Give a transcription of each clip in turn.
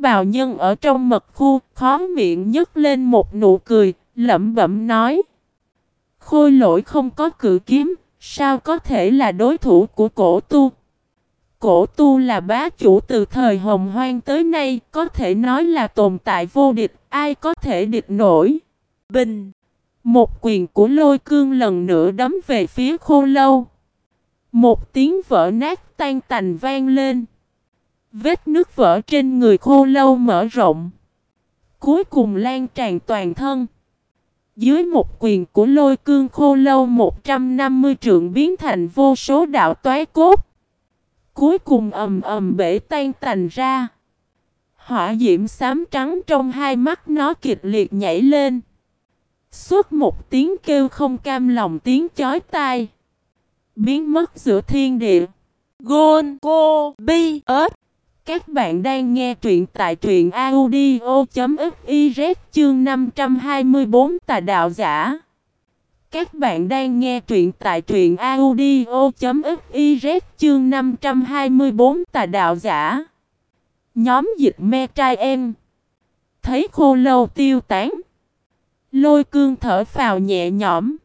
bào nhân ở trong mật khu, khó miệng nhấc lên một nụ cười, lẩm bẩm nói. Khôi lỗi không có cự kiếm, sao có thể là đối thủ của cổ tu? Cổ tu là bá chủ từ thời hồng hoang tới nay, có thể nói là tồn tại vô địch, ai có thể địch nổi. Bình! Một quyền của lôi cương lần nữa đấm về phía khô lâu. Một tiếng vỡ nát tan tành vang lên. Vết nước vỡ trên người khô lâu mở rộng. Cuối cùng lan tràn toàn thân. Dưới một quyền của lôi cương khô lâu 150 trượng biến thành vô số đạo toái cốt. Cuối cùng ầm ầm bể tan tành ra. Hỏa diễm xám trắng trong hai mắt nó kịch liệt nhảy lên. Suốt một tiếng kêu không cam lòng tiếng chói tai. Biến mất giữa thiên địa. Gôn, Cô, Bi ớt. Các bạn đang nghe truyện tại truyện audio.fiz chương 524 tà đạo giả. Các bạn đang nghe truyện tại truyện audio.fiz chương 524 tà đạo giả. Nhóm dịch me trai em. Thấy khô lâu tiêu tán. Lôi cương thở phào nhẹ nhõm.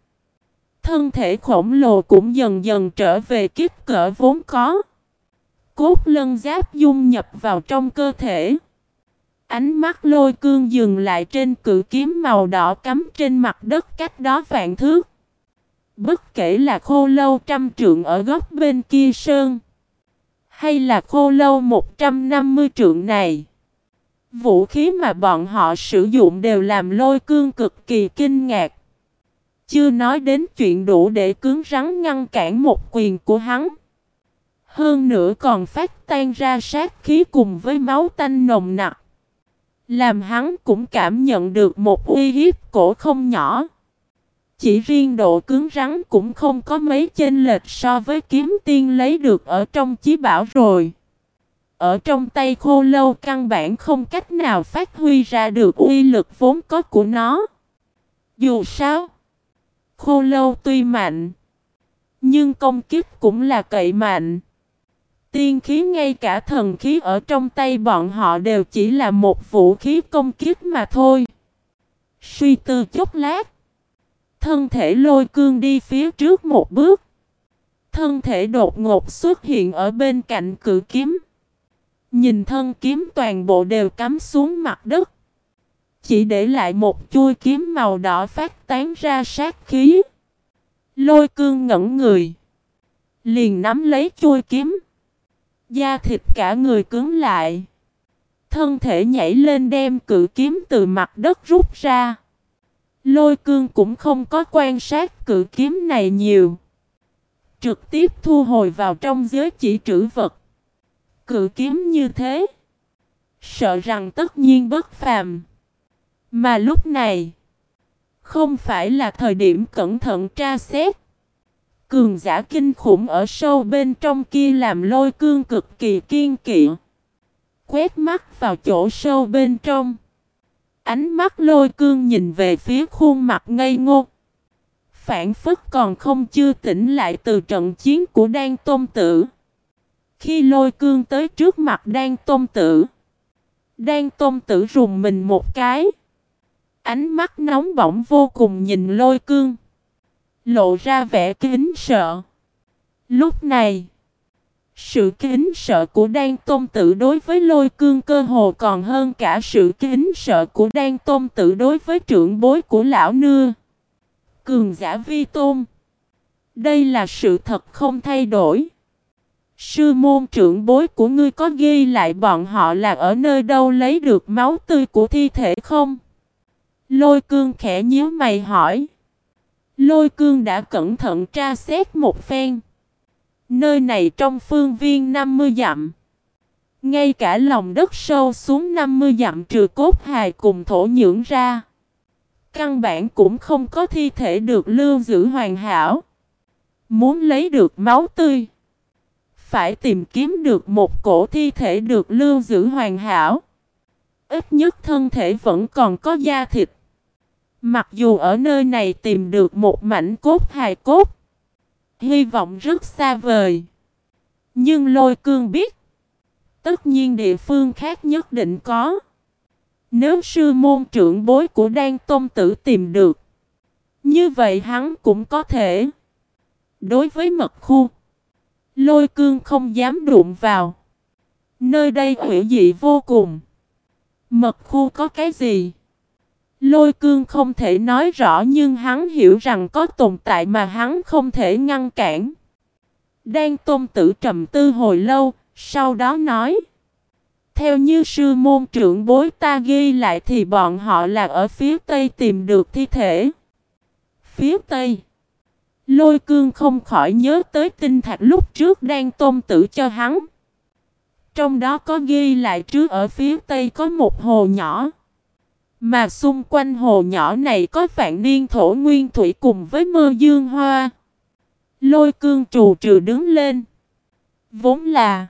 Thân thể khổng lồ cũng dần dần trở về kích cỡ vốn có. Cốt lân giáp dung nhập vào trong cơ thể. Ánh mắt lôi cương dừng lại trên cự kiếm màu đỏ cắm trên mặt đất cách đó vạn thước. Bất kể là khô lâu trăm trượng ở góc bên kia sơn. Hay là khô lâu 150 trượng này. Vũ khí mà bọn họ sử dụng đều làm lôi cương cực kỳ kinh ngạc. Chưa nói đến chuyện đủ để cứng rắn ngăn cản một quyền của hắn. Hơn nữa còn phát tan ra sát khí cùng với máu tanh nồng nặc. Làm hắn cũng cảm nhận được một uy hiếp cổ không nhỏ. Chỉ riêng độ cứng rắn cũng không có mấy chênh lệch so với kiếm tiên lấy được ở trong chí bảo rồi. Ở trong tay khô lâu căn bản không cách nào phát huy ra được uy lực vốn có của nó. Dù sao, khô lâu tuy mạnh, nhưng công kích cũng là cậy mạnh. Tiên khí, ngay cả thần khí ở trong tay bọn họ đều chỉ là một vũ khí công kích mà thôi. Suy tư chốc lát. Thân thể lôi cương đi phía trước một bước. Thân thể đột ngột xuất hiện ở bên cạnh cự kiếm. Nhìn thân kiếm toàn bộ đều cắm xuống mặt đất. Chỉ để lại một chuôi kiếm màu đỏ phát tán ra sát khí. Lôi cương ngẩn người. Liền nắm lấy chuôi kiếm. Da thịt cả người cứng lại. Thân thể nhảy lên đem cự kiếm từ mặt đất rút ra. Lôi cương cũng không có quan sát cự kiếm này nhiều. Trực tiếp thu hồi vào trong giới chỉ trữ vật. Cự kiếm như thế. Sợ rằng tất nhiên bất phàm. Mà lúc này. Không phải là thời điểm cẩn thận tra xét. Cường giả kinh khủng ở sâu bên trong kia làm lôi cương cực kỳ kiên kỵ. Quét mắt vào chỗ sâu bên trong. Ánh mắt lôi cương nhìn về phía khuôn mặt ngây ngô. Phản phức còn không chưa tỉnh lại từ trận chiến của Đan Tôn Tử. Khi lôi cương tới trước mặt Đan Tôn Tử. Đan Tôn Tử rùng mình một cái. Ánh mắt nóng bỏng vô cùng nhìn lôi cương. Lộ ra vẻ kính sợ. Lúc này. Sự kính sợ của Đan Tôn Tử đối với lôi cương cơ hồ còn hơn cả sự kính sợ của Đan Tôn Tử đối với trưởng bối của lão nưa. Cường giả vi tôn. Đây là sự thật không thay đổi. Sư môn trưởng bối của ngươi có ghi lại bọn họ là ở nơi đâu, lấy được máu tươi của thi thể không? Lôi cương khẽ nhíu mày hỏi. Lôi cương đã cẩn thận tra xét một phen. Nơi này trong phương viên 50 dặm. Ngay cả lòng đất sâu xuống 50 dặm trừ cốt hài cùng thổ nhưỡng ra. Căn bản cũng không có thi thể được lưu giữ hoàn hảo. Muốn lấy được máu tươi. Phải tìm kiếm được một cổ thi thể được lưu giữ hoàn hảo. Ít nhất thân thể vẫn còn có da thịt. Mặc dù ở nơi này tìm được một mảnh cốt hài cốt hy vọng rất xa vời. Nhưng lôi cương biết, tất nhiên địa phương khác nhất định có. Nếu sư môn trưởng bối của Đan Tôn Tử tìm được, như vậy hắn cũng có thể. Đối với mật khu, lôi cương không dám đụng vào. Nơi đây hủy dị vô cùng. Mật khu có cái gì? Lôi cương không thể nói rõ nhưng hắn hiểu rằng có tồn tại mà hắn không thể ngăn cản. Đan tôn tử trầm tư hồi lâu, sau đó nói. Theo như sư môn trưởng bối ta ghi lại thì bọn họ là ở phía tây tìm được thi thể. Phía tây. Lôi cương không khỏi nhớ tới tinh thạch lúc trước đang tôn tử cho hắn. Trong đó có ghi lại trước ở phía tây có một hồ nhỏ. Mà xung quanh hồ nhỏ này có vạn niên thổ nguyên thủy cùng với mơ dương hoa. Lôi cương trù trừ đứng lên. Vốn là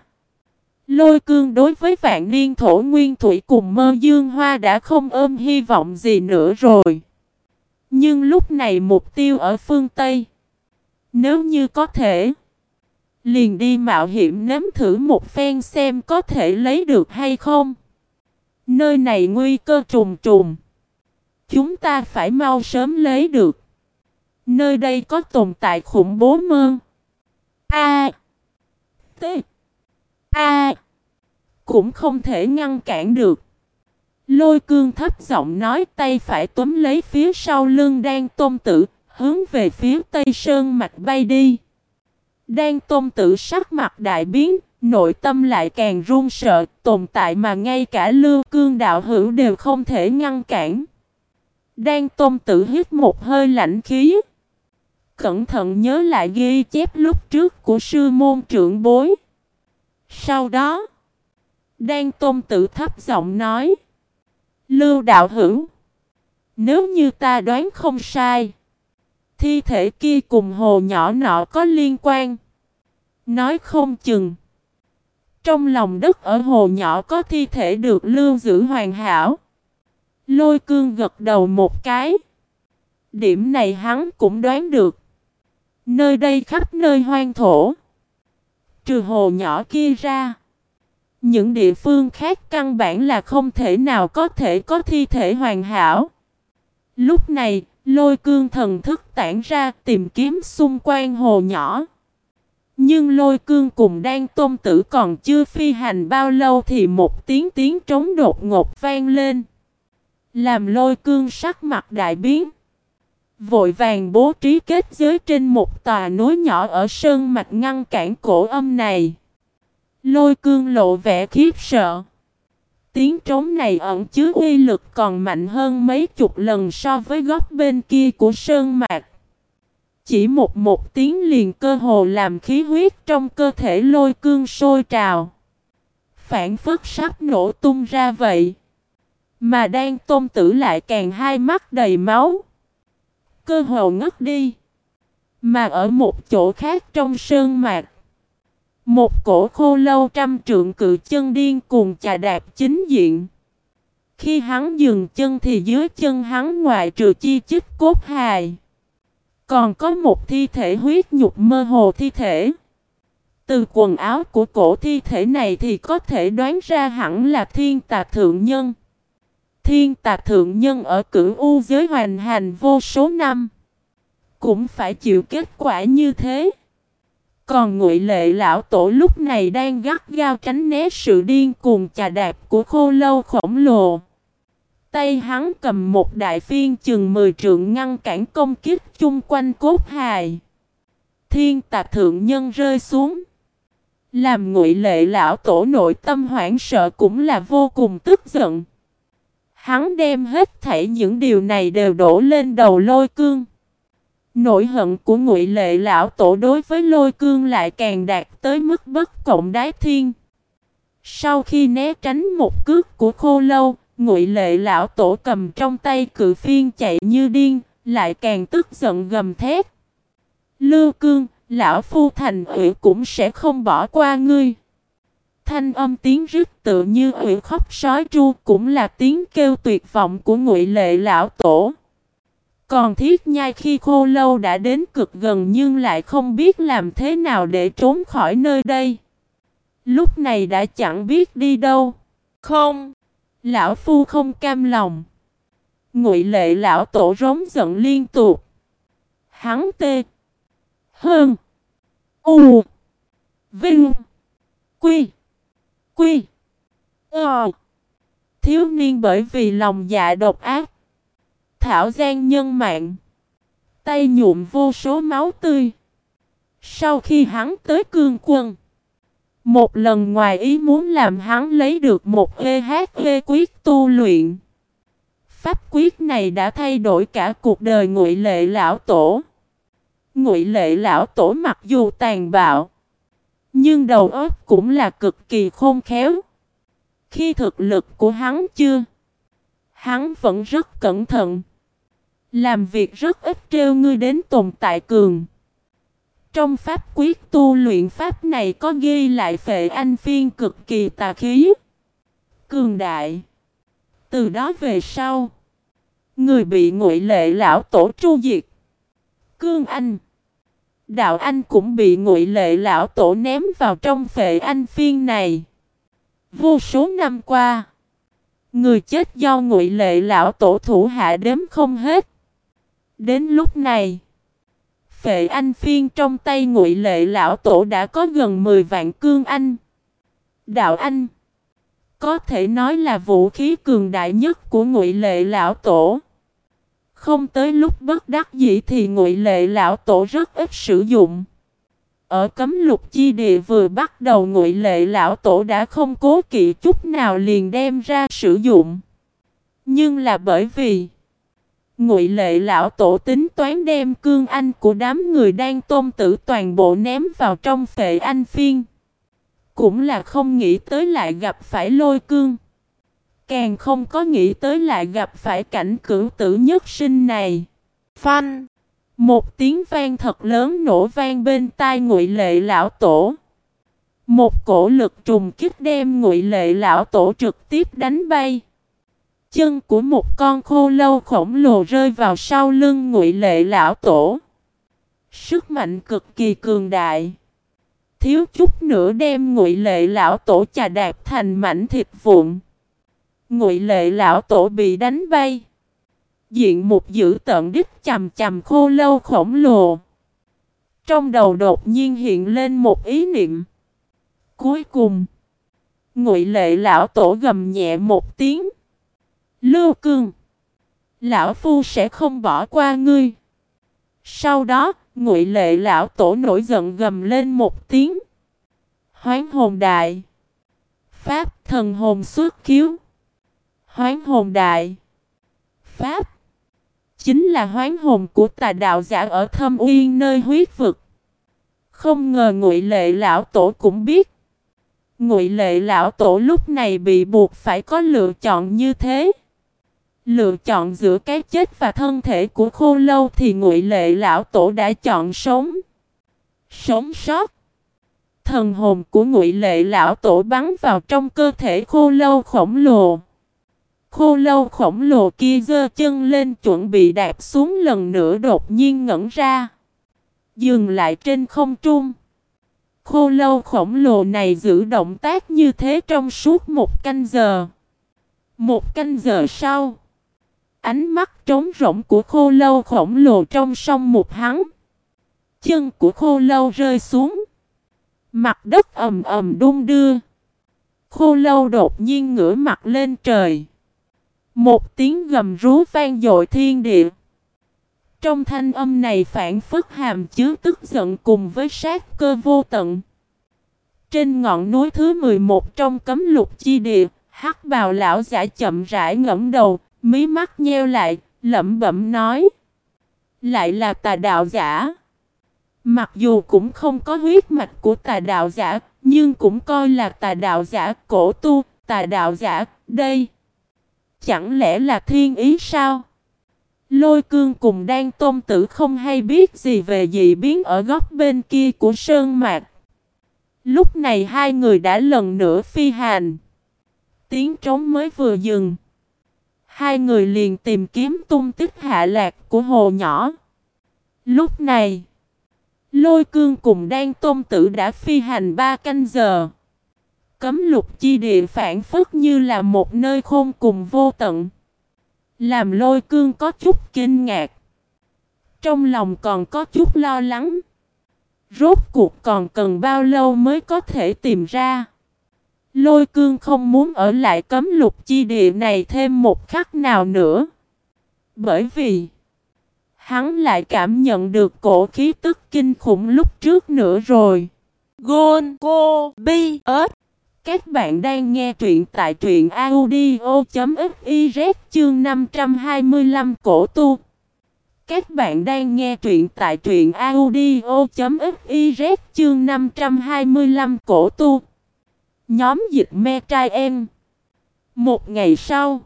Lôi cương đối với vạn niên thổ nguyên thủy cùng mơ dương hoa đã không ôm hy vọng gì nữa rồi. Nhưng lúc này mục tiêu ở phương Tây. Nếu như có thể, liền đi mạo hiểm nếm thử một phen xem có thể lấy được hay không. Nơi này nguy cơ trùng trùng. Chúng ta phải mau sớm lấy được. Nơi đây có tồn tại khủng bố mơn. A. T. A. Cũng không thể ngăn cản được. Lôi cương thấp giọng nói tay phải túm lấy phía sau lưng đang tôn tử, hướng về phía tây sơn mạch bay đi. Đang tôn tử sắc mặt đại biến, nội tâm lại càng run sợ, tồn tại mà ngay cả lưu cương đạo hữu đều không thể ngăn cản. Đang tôn tử hít một hơi lạnh khí. Cẩn thận nhớ lại ghi chép lúc trước của sư môn trưởng bối. Sau đó, đang tôn tử thấp giọng nói. Lưu đạo hữu. Nếu như ta đoán không sai. Thi thể kia cùng hồ nhỏ nọ có liên quan. Nói không chừng. Trong lòng đất ở hồ nhỏ có thi thể được lưu giữ hoàn hảo. Lôi cương gật đầu một cái. Điểm này hắn cũng đoán được. Nơi đây khắp nơi hoang thổ. Trừ hồ nhỏ kia ra. Những địa phương khác căn bản là không thể nào có thể có thi thể hoàn hảo. Lúc này, lôi cương thần thức tản ra tìm kiếm xung quanh hồ nhỏ. Nhưng lôi cương cùng đang tôn tử còn chưa phi hành bao lâu thì một tiếng tiếng trống đột ngột vang lên. Làm lôi cương sắc mặt đại biến. Vội vàng bố trí kết giới trên một tòa núi nhỏ ở sơn mạch ngăn cản cổ âm này. Lôi cương lộ vẻ khiếp sợ. Tiếng trống này ẩn chứa uy lực còn mạnh hơn mấy chục lần so với góc bên kia của sơn mạch. Chỉ một một tiếng liền cơ hồ làm khí huyết trong cơ thể lôi cương sôi trào. Phản phất sắp nổ tung ra vậy. Mà đang tôn tử lại càng hai mắt đầy máu. Cơ hồ ngất đi. Mà ở một chỗ khác trong sơn mạc. Một cổ khô lâu trăm trượng cự chân điên cuồng chà đạp chính diện. Khi hắn dừng chân thì dưới chân hắn ngoại trừ chi chích cốt hài. Còn có một thi thể huyết nhục mơ hồ thi thể. Từ quần áo của cổ thi thể này thì có thể đoán ra hẳn là thiên tà thượng nhân. Thiên tà thượng nhân ở cửu u giới hoàn hành vô số năm. Cũng phải chịu kết quả như thế. Còn ngụy lệ lão tổ lúc này đang gắt gao tránh né sự điên cuồng chà đạp của khô lâu khổng lồ. Tay hắn cầm một đại phiên chừng 10 trượng ngăn cản công kích chung quanh cốt hài. Thiên tạc thượng nhân rơi xuống. Làm ngụy lệ lão tổ nội tâm hoảng sợ cũng là vô cùng tức giận. Hắn đem hết thảy những điều này đều đổ lên đầu lôi cương. Nỗi hận của ngụy lệ lão tổ đối với lôi cương lại càng đạt tới mức bất cộng đái thiên. Sau khi né tránh một cước của khô lâu, ngụy lệ lão tổ cầm trong tay cự phiên chạy như điên, lại càng tức giận gầm thét. Lưu cương, lão phu thành ủy cũng sẽ không bỏ qua ngươi. Thanh âm tiếng rít tự như ủy khóc sói tru cũng là tiếng kêu tuyệt vọng của ngụy lệ lão tổ. Còn thiết nhai khi khô lâu đã đến cực gần nhưng lại không biết làm thế nào để trốn khỏi nơi đây. Lúc này đã chẳng biết đi đâu. Không. Lão Phu không cam lòng. Ngụy lệ lão tổ rống giận liên tục. Hắn tê. Hơn. U. Vinh. Quy. Quy. Ờ. Thiếu niên bởi vì lòng dạ độc ác. Thảo gian nhân mạng. Tay nhuộm vô số máu tươi. Sau khi hắn tới cương quân. Một lần ngoài ý muốn làm hắn lấy được một EHE quyết tu luyện. Pháp quyết này đã thay đổi cả cuộc đời ngụy lệ lão tổ. Ngụy lệ lão tổ mặc dù tàn bạo. Nhưng đầu óc cũng là cực kỳ khôn khéo. Khi thực lực của hắn chưa, hắn vẫn rất cẩn thận. Làm việc rất ít trêu ngươi đến tồn tại cường. Trong pháp quyết tu luyện pháp này có ghi lại phệ anh phiên cực kỳ tà khí. Cường đại. Từ đó về sau, người bị ngụy lệ lão tổ tru diệt. Cương Anh. Đạo Anh cũng bị ngụy lệ lão tổ ném vào trong phệ anh phiên này. Vô số năm qua, người chết do ngụy lệ lão tổ thủ hạ đếm không hết. Đến lúc này, phệ anh phiên trong tay ngụy lệ lão tổ đã có gần 10 vạn cương anh. Đạo anh, có thể nói là vũ khí cường đại nhất của ngụy lệ lão tổ. Không tới lúc bất đắc dĩ thì ngụy lệ lão tổ rất ít sử dụng. Ở cấm lục chi địa vừa bắt đầu, ngụy lệ lão tổ đã không cố kỵ chút nào liền đem ra sử dụng. Nhưng là bởi vì Ngụy lệ lão tổ tính toán đem cương anh của đám người đang tôn tử toàn bộ ném vào trong phệ anh phiên. Cũng là không nghĩ tới lại gặp phải lôi cương. Càng không có nghĩ tới lại gặp phải cảnh cửu tử nhất sinh này. Phanh! Một tiếng vang thật lớn nổ vang bên tai ngụy lệ lão tổ. Một cổ lực trùng kích đem ngụy lệ lão tổ trực tiếp đánh bay. Chân của một con khô lâu khổng lồ rơi vào sau lưng ngụy lệ lão tổ. Sức mạnh cực kỳ cường đại. Thiếu chút nữa đem ngụy lệ lão tổ chà đạp thành mảnh thịt vụn. Ngụy lệ lão tổ bị đánh bay. Diện một dữ tận đích chầm chầm khô lâu khổng lồ. Trong đầu đột nhiên hiện lên một ý niệm. Cuối cùng, ngụy lệ lão tổ gầm nhẹ một tiếng. Lưu cương, lão phu sẽ không bỏ qua ngươi. Sau đó, ngụy lệ lão tổ nổi giận gầm lên một tiếng. Hoán hồn đại. Pháp thần hồn xuất khiếu. Hoán hồn đại. Pháp chính là hoán hồn của tà đạo giả ở thâm uyên nơi huyết vực. Không ngờ ngụy lệ lão tổ cũng biết. Ngụy lệ lão tổ lúc này bị buộc phải có lựa chọn như thế. Lựa chọn giữa cái chết và thân thể của khô lâu thì ngụy lệ lão tổ đã chọn sống. Sống sót. Thần hồn của ngụy lệ lão tổ bắn vào trong cơ thể khô lâu khổng lồ. Khô lâu khổng lồ kia giơ chân lên chuẩn bị đạp xuống lần nữa đột nhiên ngẩn ra. Dừng lại trên không trung. Khô lâu khổng lồ này giữ động tác như thế trong suốt một canh giờ. Một canh giờ sau. Ánh mắt trống rỗng của khô lâu khổng lồ trong sông một hắn. Chân của khô lâu rơi xuống. Mặt đất ầm ầm đung đưa. Khô lâu đột nhiên ngửa mặt lên trời. Một tiếng gầm rú vang dội thiên địa. Trong thanh âm này phản phất hàm chứa tức giận cùng với sát cơ vô tận. Trên ngọn núi thứ 11 trong cấm lục chi địa, hắc bào lão giả chậm rãi ngẫm đầu, mí mắt nheo lại, lẩm bẩm nói. Lại là tà đạo giả. Mặc dù cũng không có huyết mạch của tà đạo giả, nhưng cũng coi là tà đạo giả cổ tu, tà đạo giả, đây. Chẳng lẽ là thiên ý sao? Lôi cương cùng đang tôn tử không hay biết gì về dị biến ở góc bên kia của sơn mạc. Lúc này hai người đã lần nữa phi hành. Tiếng trống mới vừa dừng. Hai người liền tìm kiếm tung tích hạ lạc của hồ nhỏ. Lúc này, lôi cương cùng đang tôn tử đã phi hành ba canh giờ. cấm lục chi địa phản phức như là một nơi khôn cùng vô tận. Làm lôi cương có chút kinh ngạc. Trong lòng còn có chút lo lắng. Rốt cuộc còn cần bao lâu mới có thể tìm ra. Lôi cương không muốn ở lại cấm lục chi địa này thêm một khắc nào nữa. Bởi vì, hắn lại cảm nhận được cổ khí tức kinh khủng lúc trước nữa rồi. Gôn Cô Bi, ớt Các bạn đang nghe truyện tại truyện audio.fiz chương 525 cổ tu. Các bạn đang nghe truyện tại truyện audio.fiz chương 525 cổ tu. Nhóm dịch me trai em. Một ngày sau,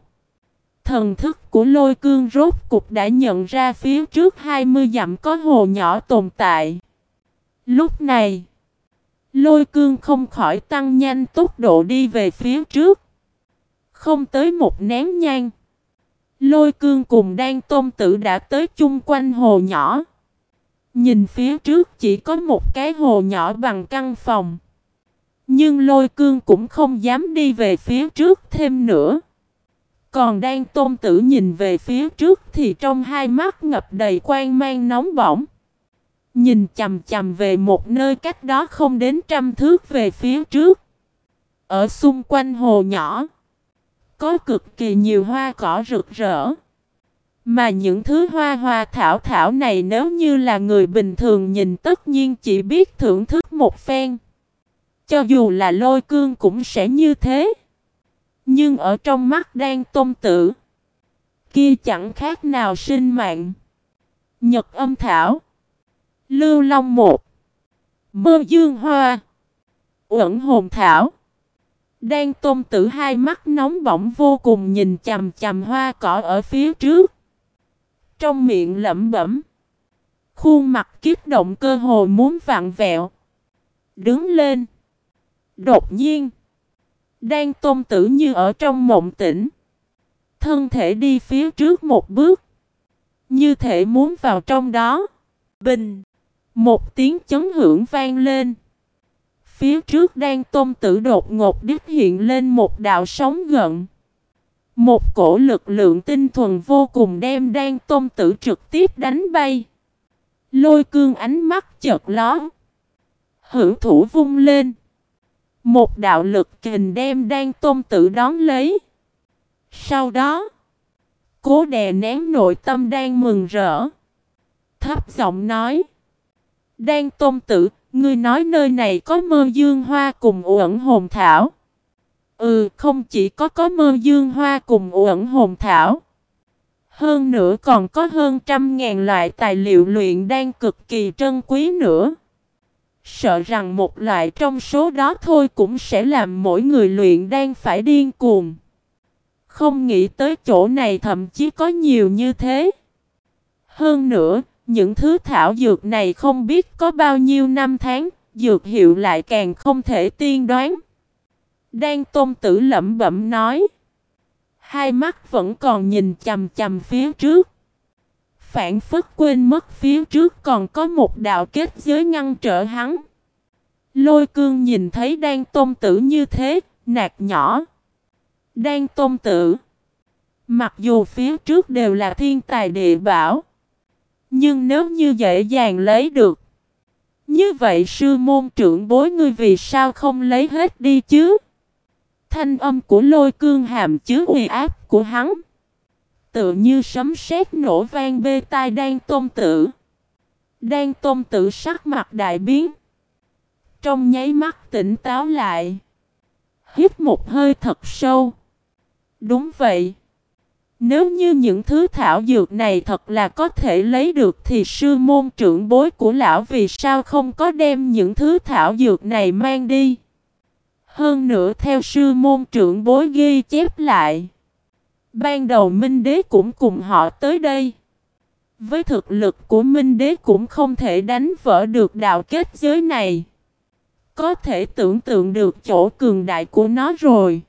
thần thức của lôi cương rốt cục đã nhận ra phía trước 20 dặm có hồ nhỏ tồn tại. Lúc này, lôi cương không khỏi tăng nhanh tốc độ đi về phía trước. Không tới một nén nhang. Lôi cương cùng đang tôn tử đã tới chung quanh hồ nhỏ. Nhìn phía trước chỉ có một cái hồ nhỏ bằng căn phòng. Nhưng lôi cương cũng không dám đi về phía trước thêm nữa. Còn đang tôn tử nhìn về phía trước thì trong hai mắt ngập đầy quan mang nóng bỏng. Nhìn chầm chầm về một nơi cách đó không đến trăm thước về phía trước. Ở xung quanh hồ nhỏ. Có cực kỳ nhiều hoa cỏ rực rỡ. Mà những thứ hoa hoa thảo thảo này nếu như là người bình thường nhìn tất nhiên chỉ biết thưởng thức một phen. Cho dù là lôi cương cũng sẽ như thế. Nhưng ở trong mắt đang tôn tử. Kia chẳng khác nào sinh mạng. Nhật âm thảo. Lưu Long một. Mơ dương hoa. Uẩn hồn thảo. Đang tôn tử hai mắt nóng bỏng vô cùng nhìn chầm chầm hoa cỏ ở phía trước. Trong miệng lẩm bẩm. Khuôn mặt kiếp động cơ hồ muốn vặn vẹo. Đứng lên. Đột nhiên. Đang tôn tử như ở trong mộng tỉnh. Thân thể đi phía trước một bước. Như thể muốn vào trong đó. Bình. Một tiếng chấn hưởng vang lên. Phía trước đang tôn tử đột ngột đứt hiện lên một đạo sóng gận. Một cổ lực lượng tinh thuần vô cùng đem đang tôn tử trực tiếp đánh bay. Lôi cương ánh mắt chợt ló. Hữu thủ vung lên. Một đạo lực kình đem đang tôn tử đón lấy. Sau đó, cố đè nén nội tâm đang mừng rỡ. Thấp giọng nói. Đang tôn tử, ngươi nói nơi này có mơ dương hoa cùng uẩn hồn thảo. Ừ, không chỉ có có mơ dương hoa cùng uẩn hồn thảo. Hơn nữa còn có hơn trăm ngàn loại tài liệu luyện đang cực kỳ trân quý nữa. Sợ rằng một loại trong số đó thôi cũng sẽ làm mỗi người luyện đang phải điên cuồng. Không nghĩ tới chỗ này thậm chí có nhiều như thế. Hơn nữa, những thứ thảo dược này không biết có bao nhiêu năm tháng, dược hiệu lại càng không thể tiên đoán. Đang tôn tử lẩm bẩm nói. Hai mắt vẫn còn nhìn chầm chầm phía trước. Phản phất quên mất phía trước còn có một đạo kết giới ngăn trở hắn. Lôi cương nhìn thấy đang tôn tử như thế, nạt nhỏ. Đang tôn tử. Mặc dù phía trước đều là thiên tài địa bảo. Nhưng nếu như dễ dàng lấy được. Như vậy sư môn trưởng bối ngươi vì sao không lấy hết đi chứ? Thanh âm của lôi cương hàm chứa uy áp của hắn. Tự như sấm sét nổ vang bê tai đang tôn tử. Đang tôn tử sắc mặt đại biến. Trong nháy mắt tỉnh táo lại. Hít một hơi thật sâu. Đúng vậy. Nếu như những thứ thảo dược này thật là có thể lấy được thì sư môn trưởng bối của lão vì sao không có đem những thứ thảo dược này mang đi. Hơn nữa theo sư môn trưởng bối ghi chép lại. Ban đầu Minh Đế cũng cùng họ tới đây. Với thực lực của Minh Đế cũng không thể đánh vỡ được đạo kết giới này. Có thể tưởng tượng được chỗ cường đại của nó rồi.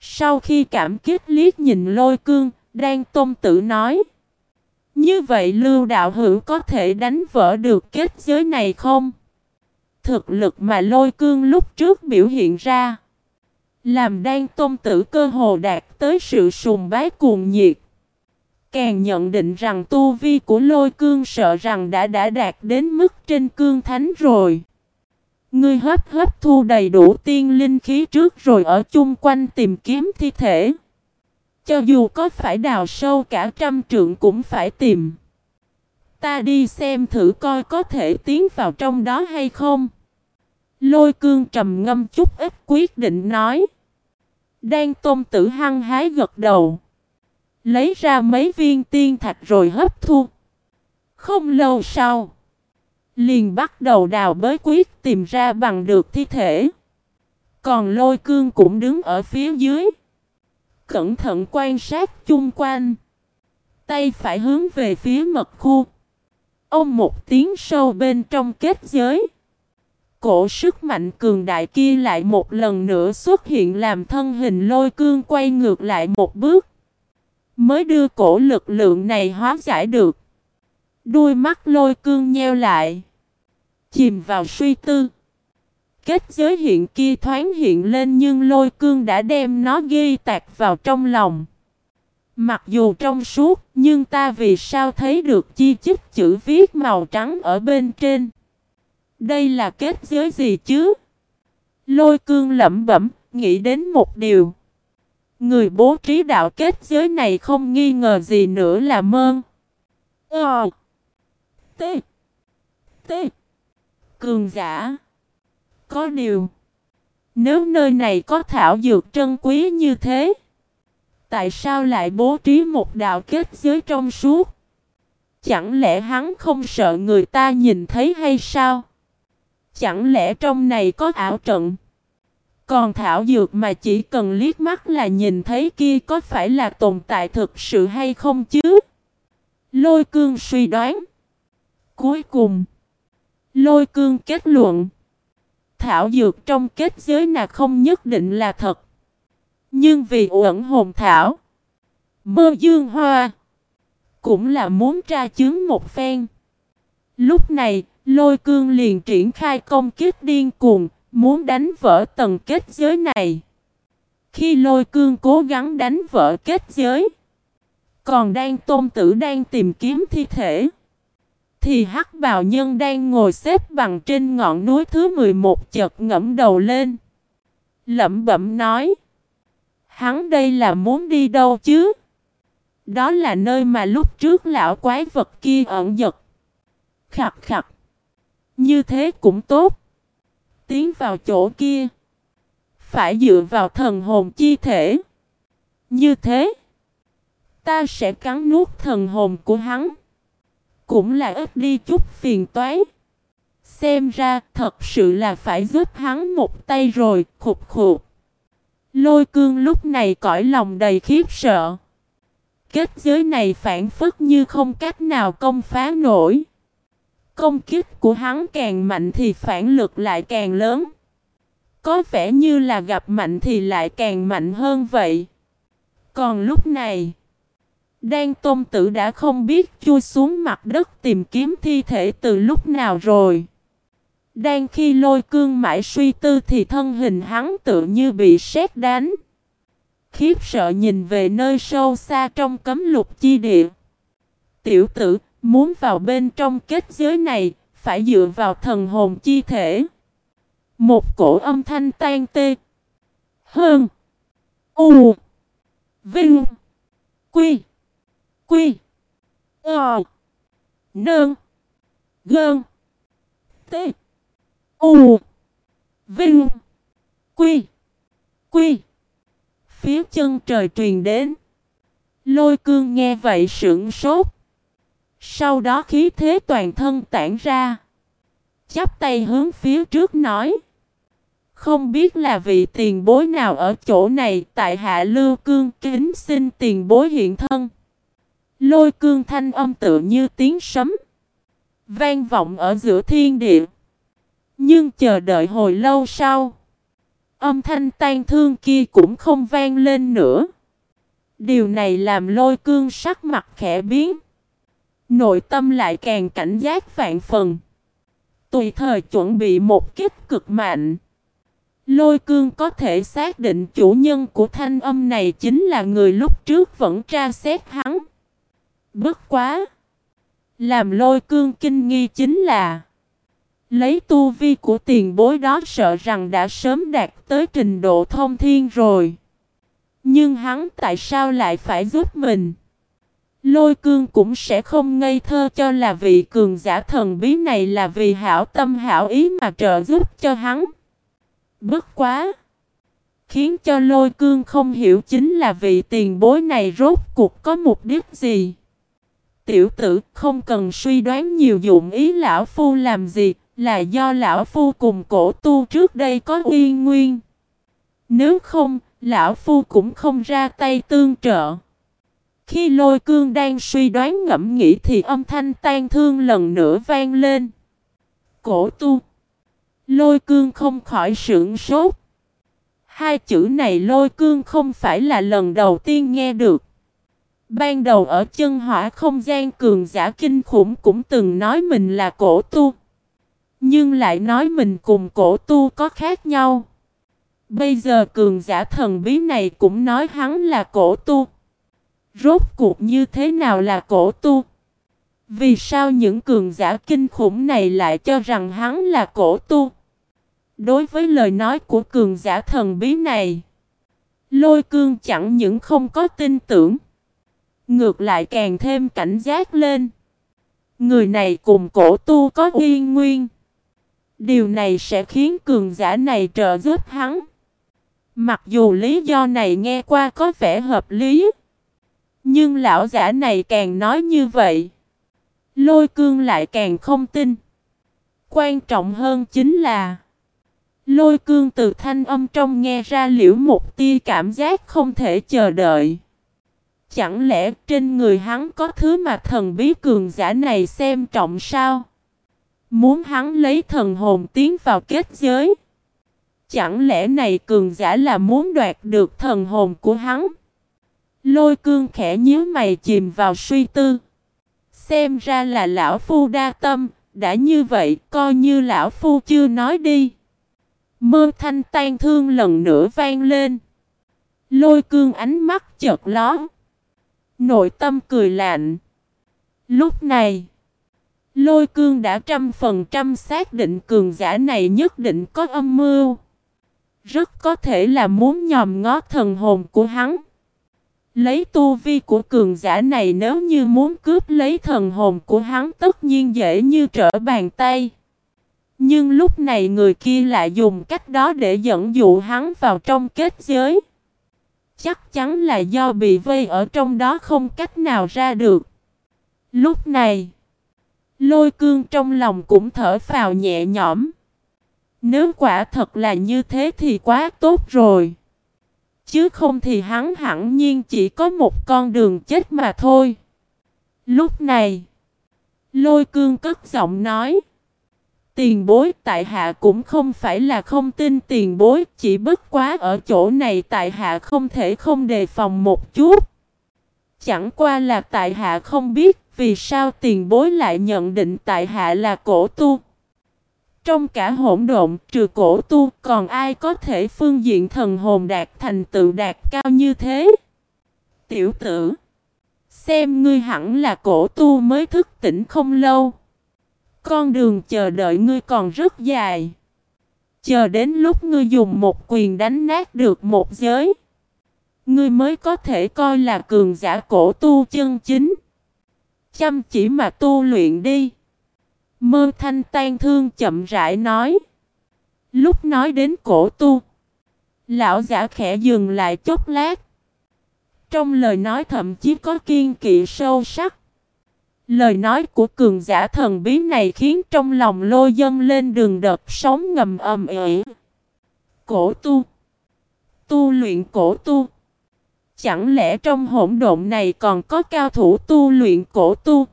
Sau khi cảm kích liếc nhìn lôi cương, đang tôn tử nói. Như vậy lưu đạo hữu có thể đánh vỡ được kết giới này không? Thực lực mà lôi cương lúc trước biểu hiện ra. Làm đan tôn tử cơ hồ đạt tới sự sùng bái cuồng nhiệt. Càng nhận định rằng tu vi của lôi cương sợ rằng đã đã đạt đến mức trên cương thánh rồi. Ngươi hấp hấp thu đầy đủ tiên linh khí trước rồi ở chung quanh tìm kiếm thi thể. Cho dù có phải đào sâu cả trăm trượng cũng phải tìm. Ta đi xem thử coi có thể tiến vào trong đó hay không. Lôi cương trầm ngâm chút ít quyết định nói. Đan tôn tử hăng hái gật đầu. Lấy ra mấy viên tiên thạch rồi hấp thu. Không lâu sau. Liền bắt đầu đào bới quyết tìm ra bằng được thi thể. Còn lôi cương cũng đứng ở phía dưới. Cẩn thận quan sát chung quanh. Tay phải hướng về phía mật khu. Ông một tiếng sâu bên trong kết giới. Cổ sức mạnh cường đại kia lại một lần nữa xuất hiện làm thân hình lôi cương quay ngược lại một bước. Mới đưa cổ lực lượng này hóa giải được. Đuôi mắt lôi cương nheo lại. Chìm vào suy tư. Kết giới hiện kia thoáng hiện lên nhưng lôi cương đã đem nó ghi tạc vào trong lòng. Mặc dù trong suốt, nhưng ta vì sao thấy được chi chích chữ viết màu trắng ở bên trên. Đây là kết giới gì chứ? Lôi cương lẩm bẩm, nghĩ đến một điều. Người bố trí đạo kết giới này không nghi ngờ gì nữa là mơn. Ờ. T. T. Cường giả. Có điều. Nếu nơi này có thảo dược trân quý như thế. Tại sao lại bố trí một đạo kết giới trong suốt? Chẳng lẽ hắn không sợ người ta nhìn thấy hay sao? Chẳng lẽ trong này có ảo trận? Còn thảo dược mà chỉ cần liếc mắt là nhìn thấy kia có phải là tồn tại thực sự hay không chứ? Lôi cương suy đoán. Cuối cùng, lôi cương kết luận. Thảo dược trong kết giới là không nhất định là thật. Nhưng vì uẩn hồn thảo, mơ dương hoa, cũng là muốn tra chứng một phen. Lúc này, lôi cương liền triển khai công kích điên cuồng, muốn đánh vỡ tầng kết giới này. Khi lôi cương cố gắng đánh vỡ kết giới, còn đang tôn tử đang tìm kiếm thi thể, thì hắc bào nhân đang ngồi xếp bằng trên ngọn núi thứ 11 chợt ngẫm đầu lên. Lẩm bẩm nói, hắn đây là muốn đi đâu chứ? Đó là nơi mà lúc trước lão quái vật kia ẩn giật. Khặt khặt. Như thế cũng tốt tiến vào chỗ kia. Phải dựa vào thần hồn chi thể. Như thế, ta sẽ cắn nuốt thần hồn của hắn. Cũng là ít đi chút phiền toái. Xem ra thật sự là phải giúp hắn một tay rồi, khục khục. Lôi cương lúc này cõi lòng đầy khiếp sợ. Kết giới này phản phất như không cách nào công phá nổi. Công kích của hắn càng mạnh thì phản lực lại càng lớn. Có vẻ như là gặp mạnh thì lại càng mạnh hơn vậy. Còn lúc này, Đan Tôn Tử đã không biết chui xuống mặt đất tìm kiếm thi thể từ lúc nào rồi. Đang khi lôi cương mãi suy tư thì thân hình hắn tự như bị sét đánh. Khiếp sợ nhìn về nơi sâu xa trong cấm lục chi địa. Tiểu tử, Muốn vào bên trong kết giới này, phải dựa vào thần hồn chi thể. Một cổ âm thanh tan tê. Hơn. U. Vinh. Quy. Quy. Ờ. Nơn. Gơn. Tê. U. Vinh. Quy. Quy. Phía chân trời truyền đến. Lôi cương nghe vậy sững sốt. Sau đó khí thế toàn thân tản ra. Chắp tay hướng phía trước nói. Không biết là vị tiền bối nào ở chỗ này, tại hạ lưu cương kính xin tiền bối hiện thân. Lôi cương thanh âm tự như tiếng sấm. Vang vọng ở giữa thiên địa. Nhưng chờ đợi hồi lâu sau. Âm thanh tan thương kia cũng không vang lên nữa. Điều này làm lôi cương sắc mặt khẽ biến. Nội tâm lại càng cảnh giác vạn phần. Tùy thời chuẩn bị một kích cực mạnh. Lôi cương có thể xác định chủ nhân của thanh âm này chính là người lúc trước vẫn tra xét hắn. Bất quá! Làm lôi cương kinh nghi chính là, Lấy tu vi của tiền bối đó sợ rằng đã sớm đạt tới trình độ thông thiên rồi. Nhưng hắn tại sao lại phải giúp mình? Lôi cương cũng sẽ không ngây thơ cho là vị cường giả thần bí này là vì hảo tâm hảo ý mà trợ giúp cho hắn. Bất quá! Khiến cho lôi cương không hiểu chính là vị tiền bối này rốt cuộc có mục đích gì. Tiểu tử không cần suy đoán nhiều dụng ý lão phu làm gì, là do lão phu cùng cổ tu trước đây có uyên nguyên. Nếu không, lão phu cũng không ra tay tương trợ. Khi lôi cương đang suy đoán ngẫm nghĩ thì âm thanh tan thương lần nữa vang lên. Cổ tu. Lôi cương không khỏi sưởng sốt. Hai chữ này lôi cương không phải là lần đầu tiên nghe được. Ban đầu ở chân hỏa không gian cường giả kinh khủng cũng từng nói mình là cổ tu. Nhưng lại nói mình cùng cổ tu có khác nhau. Bây giờ cường giả thần bí này cũng nói hắn là cổ tu. Rốt cuộc như thế nào là cổ tu? Vì sao những cường giả kinh khủng này lại cho rằng hắn là cổ tu? Đối với lời nói của cường giả thần bí này, lôi cương chẳng những không có tin tưởng, ngược lại càng thêm cảnh giác lên. Người này cùng cổ tu có uyên nguyên. Điều này sẽ khiến cường giả này trợ giúp hắn. Mặc dù lý do này nghe qua có vẻ hợp lý. Nhưng lão giả này càng nói như vậy. Lôi cương lại càng không tin. Quan trọng hơn chính là, Lôi cương từ thanh âm trong nghe ra liễu một tia cảm giác không thể chờ đợi. Chẳng lẽ trên người hắn có thứ mà thần bí cường giả này xem trọng sao? Muốn hắn lấy thần hồn tiến vào kết giới. Chẳng lẽ này cường giả là muốn đoạt được thần hồn của hắn? Lôi cương khẽ nhíu mày chìm vào suy tư. Xem ra là lão phu đa tâm, đã như vậy coi như lão phu chưa nói đi. Mơ thanh tan thương lần nữa vang lên. Lôi cương ánh mắt chợt ló. Nội tâm cười lạnh. Lúc này, lôi cương đã trăm phần trăm xác định cường giả này nhất định có âm mưu. Rất có thể là muốn nhòm ngó thần hồn của hắn. Lấy tu vi của cường giả này nếu như muốn cướp lấy thần hồn của hắn tất nhiên dễ như trở bàn tay. Nhưng lúc này người kia lại dùng cách đó để dẫn dụ hắn vào trong kết giới. Chắc chắn là do bị vây ở trong đó không cách nào ra được. Lúc này, lôi cương trong lòng cũng thở phào nhẹ nhõm. Nếu quả thật là như thế thì quá tốt rồi. Chứ không thì hắn hẳn nhiên chỉ có một con đường chết mà thôi. Lúc này, lôi cương cất giọng nói. Tiền bối tại hạ cũng không phải là không tin tiền bối, chỉ bất quá ở chỗ này tại hạ không thể không đề phòng một chút. Chẳng qua là tại hạ không biết vì sao tiền bối lại nhận định tại hạ là cổ tu. Trong cả hỗn độn trừ cổ tu còn ai có thể phương diện thần hồn đạt thành tựu đạt cao như thế? Tiểu tử, xem ngươi hẳn là cổ tu mới thức tỉnh không lâu. Con đường chờ đợi ngươi còn rất dài. Chờ đến lúc ngươi dùng một quyền đánh nát được một giới. Ngươi mới có thể coi là cường giả cổ tu chân chính. Chăm chỉ mà tu luyện đi. Mơ thanh tan thương chậm rãi nói. Lúc nói đến cổ tu. Lão giả khẽ dừng lại chốc lát. Trong lời nói thậm chí có kiên kỵ sâu sắc. Lời nói của cường giả thần bí này khiến trong lòng lô dân lên đường đợt sóng ngầm ầm ĩ. Cổ tu Tu luyện cổ tu Chẳng lẽ trong hỗn độn này còn có cao thủ tu luyện cổ tu?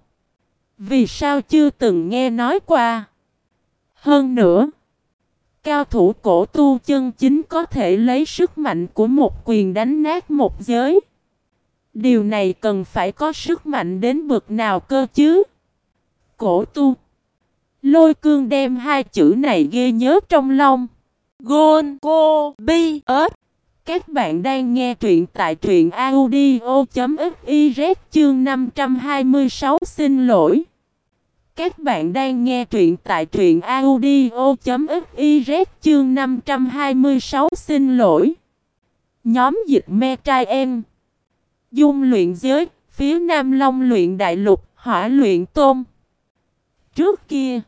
Vì sao chưa từng nghe nói qua? Hơn nữa, cao thủ cổ tu chân chính có thể lấy sức mạnh của một quyền đánh nát một giới. Điều này cần phải có sức mạnh đến bực nào cơ chứ? Cổ tu. Lôi cương đem hai chữ này ghê nhớ trong lòng. Gôn Cô Bi ớt Các bạn đang nghe truyện tại truyện audio.fiz chương 526 xin lỗi. Các bạn đang nghe truyện tại truyện audio.fiz chương 526 xin lỗi. Nhóm dịch me trai em. Dung luyện giới, phía Nam Long luyện đại lục, hỏa luyện tôm. Trước kia,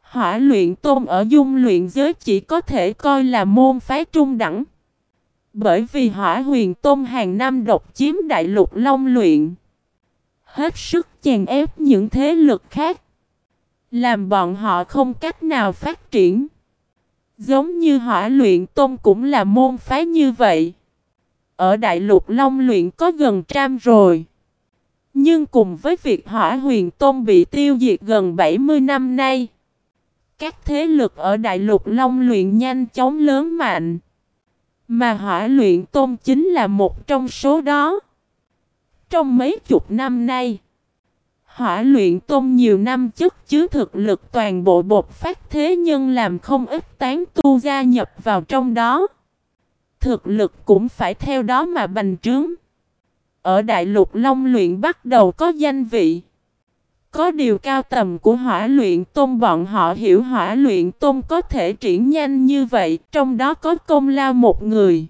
hỏa luyện tôm ở dung luyện giới chỉ có thể coi là môn phái trung đẳng. Bởi vì hỏa huyền tôm hàng năm độc chiếm đại lục long luyện. Hết sức chèn ép những thế lực khác. Làm bọn họ không cách nào phát triển. Giống như hỏa luyện tôm cũng là môn phái như vậy. Ở đại lục long luyện có gần trăm rồi. Nhưng cùng với việc hỏa huyền tôn bị tiêu diệt gần 70 năm nay, các thế lực ở đại lục long luyện nhanh chóng lớn mạnh. Mà hỏa luyện tôn chính là một trong số đó. Trong mấy chục năm nay, hỏa luyện tôn nhiều năm chức chứa thực lực toàn bộ bột phát thế nhân làm không ít tán tu gia nhập vào trong đó. Thực lực cũng phải theo đó mà bành trướng. Ở đại lục Long luyện bắt đầu có danh vị. Có điều cao tầm của hỏa luyện tôn bọn họ hiểu hỏa luyện tôn có thể triển nhanh như vậy, trong đó có công lao một người.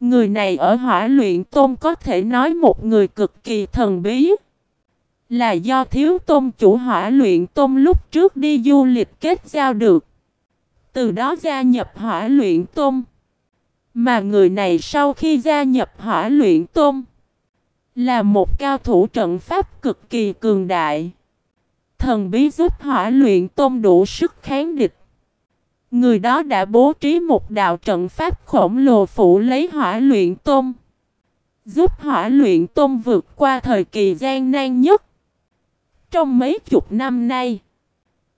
Người này ở hỏa luyện tôn có thể nói một người cực kỳ thần bí. Là do thiếu tôn chủ hỏa luyện tôn lúc trước đi du lịch kết giao được. Từ đó gia nhập hỏa luyện tôn. Mà người này sau khi gia nhập hỏa luyện tôn, là một cao thủ trận pháp cực kỳ cường đại. Thần bí giúp hỏa luyện tôn đủ sức kháng địch. Người đó đã bố trí một đạo trận pháp khổng lồ phủ lấy hỏa luyện tôm, Giúp hỏa luyện tôm vượt qua thời kỳ gian nan nhất. Trong mấy chục năm nay,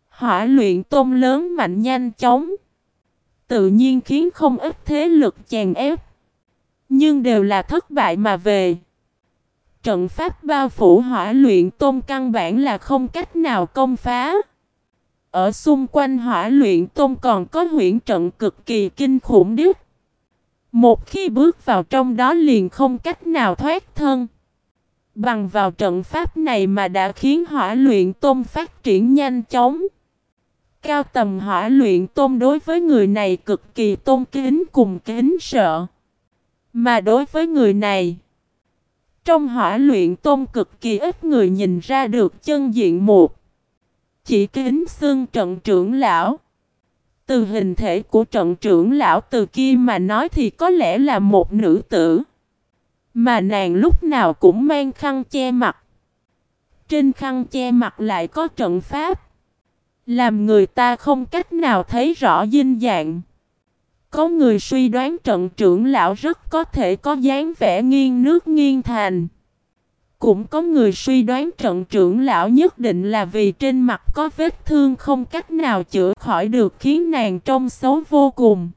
hỏa luyện tôm lớn mạnh nhanh chóng. Tự nhiên khiến không ít thế lực chèn ép. Nhưng đều là thất bại mà về. Trận pháp bao phủ hỏa luyện tôm căn bản là không cách nào công phá. Ở xung quanh hỏa luyện tôn còn có huyễn trận cực kỳ kinh khủng đứt. Một khi bước vào trong đó liền không cách nào thoát thân. Bằng vào trận pháp này mà đã khiến hỏa luyện tôn phát triển nhanh chóng. Cao tầm hỏa luyện tôn đối với người này cực kỳ tôn kính cùng kính sợ. Mà đối với người này, trong hỏa luyện tôn cực kỳ ít người nhìn ra được chân diện một. Chỉ kính xưng trận trưởng lão. Từ hình thể của trận trưởng lão từ kia mà nói thì có lẽ là một nữ tử. Mà nàng lúc nào cũng mang khăn che mặt. Trên khăn che mặt lại có trận pháp. Làm người ta không cách nào thấy rõ dinh dạng. Có người suy đoán trận trưởng lão rất có thể có dáng vẻ nghiêng nước nghiêng thành. Cũng có người suy đoán trận trưởng lão nhất định là vì trên mặt có vết thương không cách nào chữa khỏi được khiến nàng trông xấu vô cùng.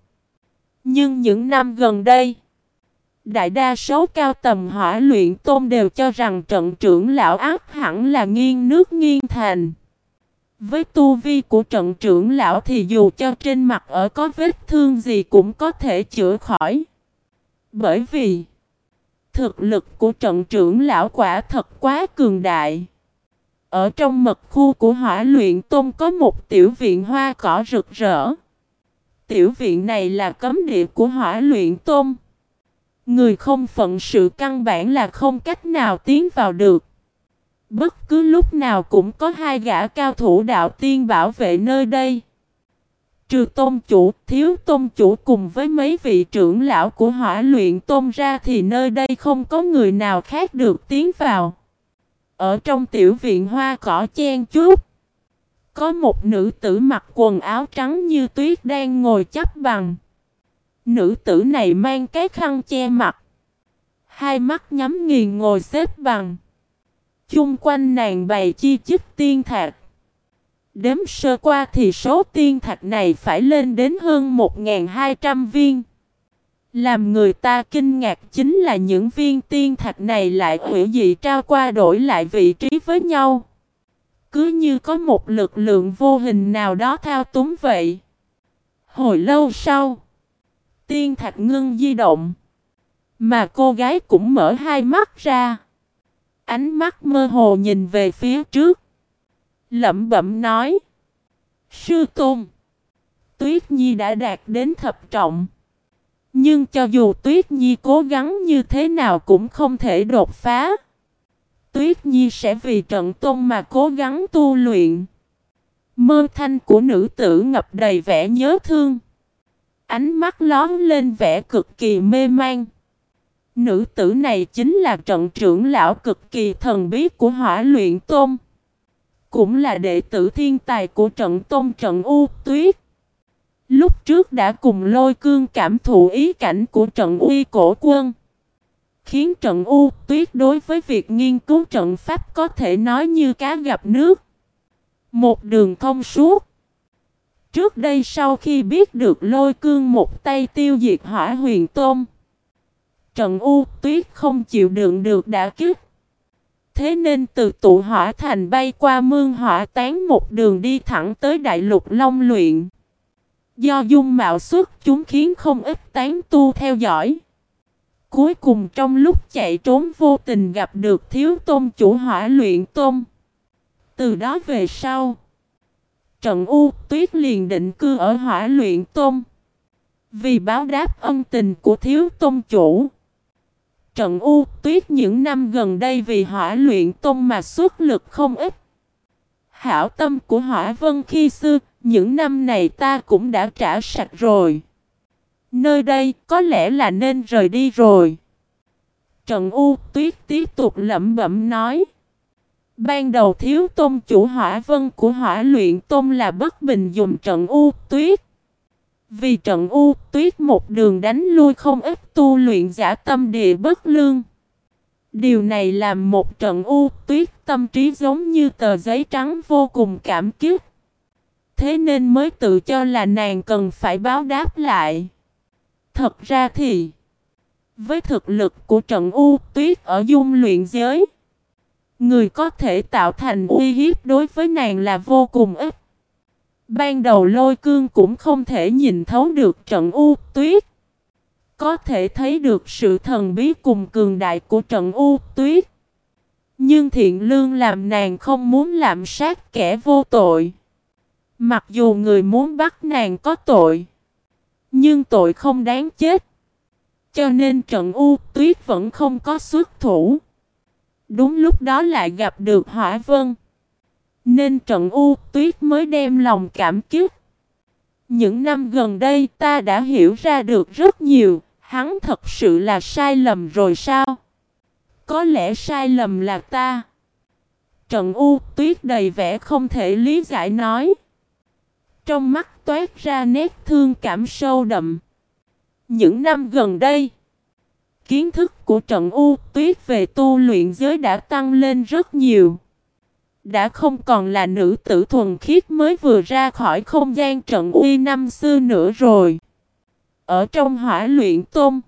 Nhưng những năm gần đây, đại đa số cao tầm hỏa luyện tôn đều cho rằng trận trưởng lão ác hẳn là nghiêng nước nghiêng thành. Với tu vi của trận trưởng lão thì dù cho trên mặt ở có vết thương gì cũng có thể chữa khỏi. Bởi vì thực lực của trận trưởng lão quả thật quá cường đại. Ở trong mật khu của hỏa luyện tôn có một tiểu viện hoa cỏ rực rỡ. Tiểu viện này là cấm địa của hỏa luyện tôn. Người không phận sự căn bản là không cách nào tiến vào được. Bất cứ lúc nào cũng có hai gã cao thủ đạo tiên bảo vệ nơi đây. Trừ tôn chủ, thiếu tôn chủ cùng với mấy vị trưởng lão của hỏa luyện tôn ra thì nơi đây không có người nào khác được tiến vào. Ở trong tiểu viện hoa cỏ chen chút. Có một nữ tử mặc quần áo trắng như tuyết đang ngồi chắp bằng. Nữ tử này mang cái khăn che mặt. Hai mắt nhắm nghiền ngồi xếp bằng. Chung quanh nàng bày chi chích tiên thạc. Đếm sơ qua thì số tiên thạch này phải lên đến hơn 1.200 viên. Làm người ta kinh ngạc chính là những viên tiên thạch này lại hữu dị trao qua đổi lại vị trí với nhau. Cứ như có một lực lượng vô hình nào đó thao túng vậy. Hồi lâu sau, tiên thạch ngưng di động. Mà cô gái cũng mở hai mắt ra. Ánh mắt mơ hồ nhìn về phía trước. Lẩm bẩm nói. Sư Tôn. Tuyết Nhi đã đạt đến thập trọng. Nhưng cho dù Tuyết Nhi cố gắng như thế nào cũng không thể đột phá. Tuyết Nhi sẽ vì trận tôn mà cố gắng tu luyện. Mơ thanh của nữ tử ngập đầy vẻ nhớ thương. Ánh mắt lón lên vẻ cực kỳ mê man. Nữ tử này chính là trận trưởng lão cực kỳ thần bí của hỏa luyện tôn. Cũng là đệ tử thiên tài của trận tôn trận U Tuyết. Lúc trước đã cùng lôi cương cảm thụ ý cảnh của trận uy cổ quân. Khiến trận U Tuyết đối với việc nghiên cứu trận pháp có thể nói như cá gặp nước. Một đường thông suốt. Trước đây sau khi biết được lôi cương một tay tiêu diệt hỏa huyền tôm. Trận U tuyết không chịu đựng được đã kích. Thế nên từ tụ hỏa thành bay qua mương hỏa tán một đường đi thẳng tới đại lục long luyện. Do dung mạo xuất chúng khiến không ít tán tu theo dõi. Cuối cùng trong lúc chạy trốn vô tình gặp được thiếu tôn chủ hỏa luyện tôn. Từ đó về sau, trận U tuyết liền định cư ở hỏa luyện tôn. Vì báo đáp ân tình của thiếu tôn chủ. Trận U tuyết những năm gần đây vì hỏa luyện tông mà xuất lực không ít. Hảo tâm của hỏa vân khi xưa, những năm này ta cũng đã trả sạch rồi. Nơi đây có lẽ là nên rời đi rồi. Trận U tuyết tiếp tục lẩm bẩm nói. Ban đầu thiếu tôn chủ hỏa vân của hỏa luyện tôn là bất bình dùng trận U tuyết. Vì trận U tuyết một đường đánh lui không ít tu luyện giả tâm địa bất lương. Điều này làm một trận U tuyết tâm trí giống như tờ giấy trắng vô cùng cảm kích. Thế nên mới tự cho là nàng cần phải báo đáp lại. Thật ra thì, với thực lực của trận U tuyết ở dung luyện giới, người có thể tạo thành uy hiếp đối với nàng là vô cùng ít. Ban đầu lôi cương cũng không thể nhìn thấu được trận U tuyết. Có thể thấy được sự thần bí cùng cường đại của trận U tuyết. Nhưng thiện lương làm nàng không muốn làm sát kẻ vô tội. Mặc dù người muốn bắt nàng có tội. Nhưng tội không đáng chết. Cho nên trận U tuyết vẫn không có xuất thủ. Đúng lúc đó lại gặp được hỏa vân. Nên trận U tuyết mới đem lòng cảm kích. Những năm gần đây ta đã hiểu ra được rất nhiều, hắn thật sự là sai lầm rồi sao? Có lẽ sai lầm là ta. Trận U tuyết đầy vẻ không thể lý giải nói. Trong mắt toát ra nét thương cảm sâu đậm. Những năm gần đây, kiến thức của trận U tuyết về tu luyện giới đã tăng lên rất nhiều. Đã không còn là nữ tử thuần khiết mới vừa ra khỏi không gian trận uy năm xưa nữa rồi. Ở trong hỏa luyện tôn,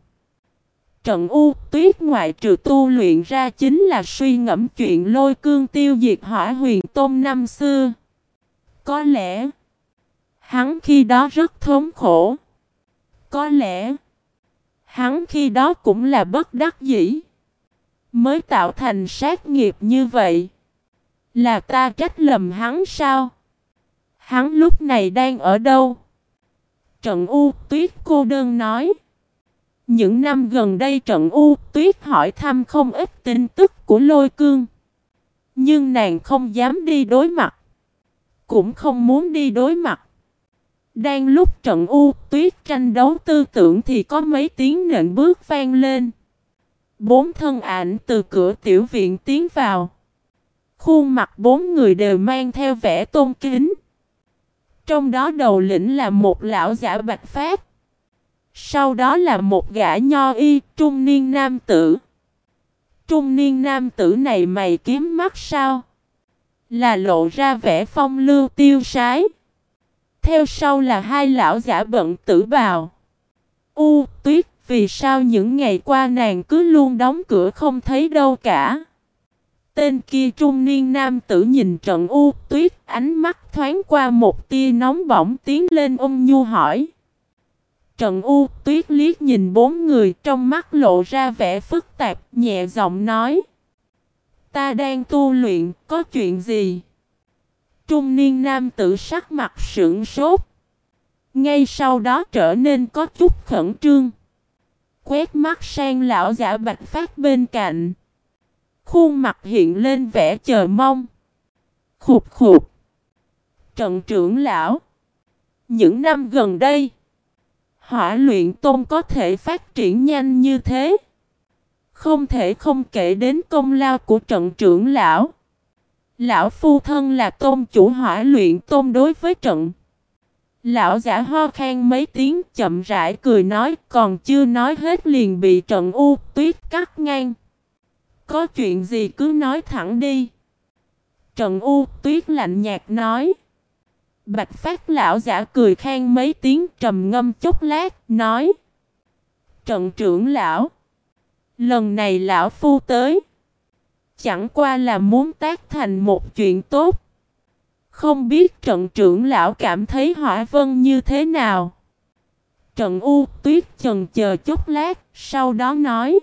trận u tuyết ngoại trừ tu luyện ra chính là suy ngẫm chuyện lôi cương tiêu diệt hỏa huyền tôn năm xưa. Có lẽ, hắn khi đó rất thống khổ. Có lẽ, hắn khi đó cũng là bất đắc dĩ. Mới tạo thành sát nghiệp như vậy. Là ta trách lầm hắn sao? Hắn lúc này đang ở đâu? Trận U Tuyết cô đơn nói. Những năm gần đây trận U Tuyết hỏi thăm không ít tin tức của lôi cương. Nhưng nàng không dám đi đối mặt. Cũng không muốn đi đối mặt. Đang lúc trận U Tuyết tranh đấu tư tưởng thì có mấy tiếng nện bước vang lên. Bốn thân ảnh từ cửa tiểu viện tiến vào. Khuôn mặt bốn người đều mang theo vẻ tôn kính. Trong đó đầu lĩnh là một lão giả bạch phát. Sau đó là một gã nho y, trung niên nam tử. Trung niên nam tử này mày kiếm mắt sao? Là lộ ra vẻ phong lưu tiêu sái. Theo sau là hai lão giả bận tử bào. U, tuyết, vì sao những ngày qua nàng cứ luôn đóng cửa không thấy đâu cả. Tên kia trung niên nam tử nhìn trận u tuyết ánh mắt thoáng qua một tia nóng bỏng tiến lên ông nhu hỏi. Trận U tuyết liếc nhìn bốn người trong mắt lộ ra vẻ phức tạp, nhẹ giọng nói. Ta đang tu luyện, có chuyện gì? Trung niên nam tử sắc mặt sững sốt. Ngay sau đó trở nên có chút khẩn trương. Quét mắt sang lão giả bạch phát bên cạnh. Khuôn mặt hiện lên vẻ chờ mong. Khục khục. Trận trưởng lão. Những năm gần đây. Hỏa luyện tôn có thể phát triển nhanh như thế. Không thể không kể đến công lao của trận trưởng lão. Lão phu thân là tôn chủ hỏa luyện tôn đối với trận. Lão giả ho khan mấy tiếng chậm rãi cười nói, còn chưa nói hết liền bị trận u tuyết cắt ngang. Có chuyện gì cứ nói thẳng đi. Trần u tuyết lạnh nhạt nói. Bạch phát lão giả cười khan mấy tiếng trầm ngâm chốc lát nói. Trần trưởng lão. Lần này lão phu tới. Chẳng qua là muốn tác thành một chuyện tốt. Không biết trận trưởng lão cảm thấy hỏa vân như thế nào. Trận u tuyết chần chờ chút lát, sau đó nói.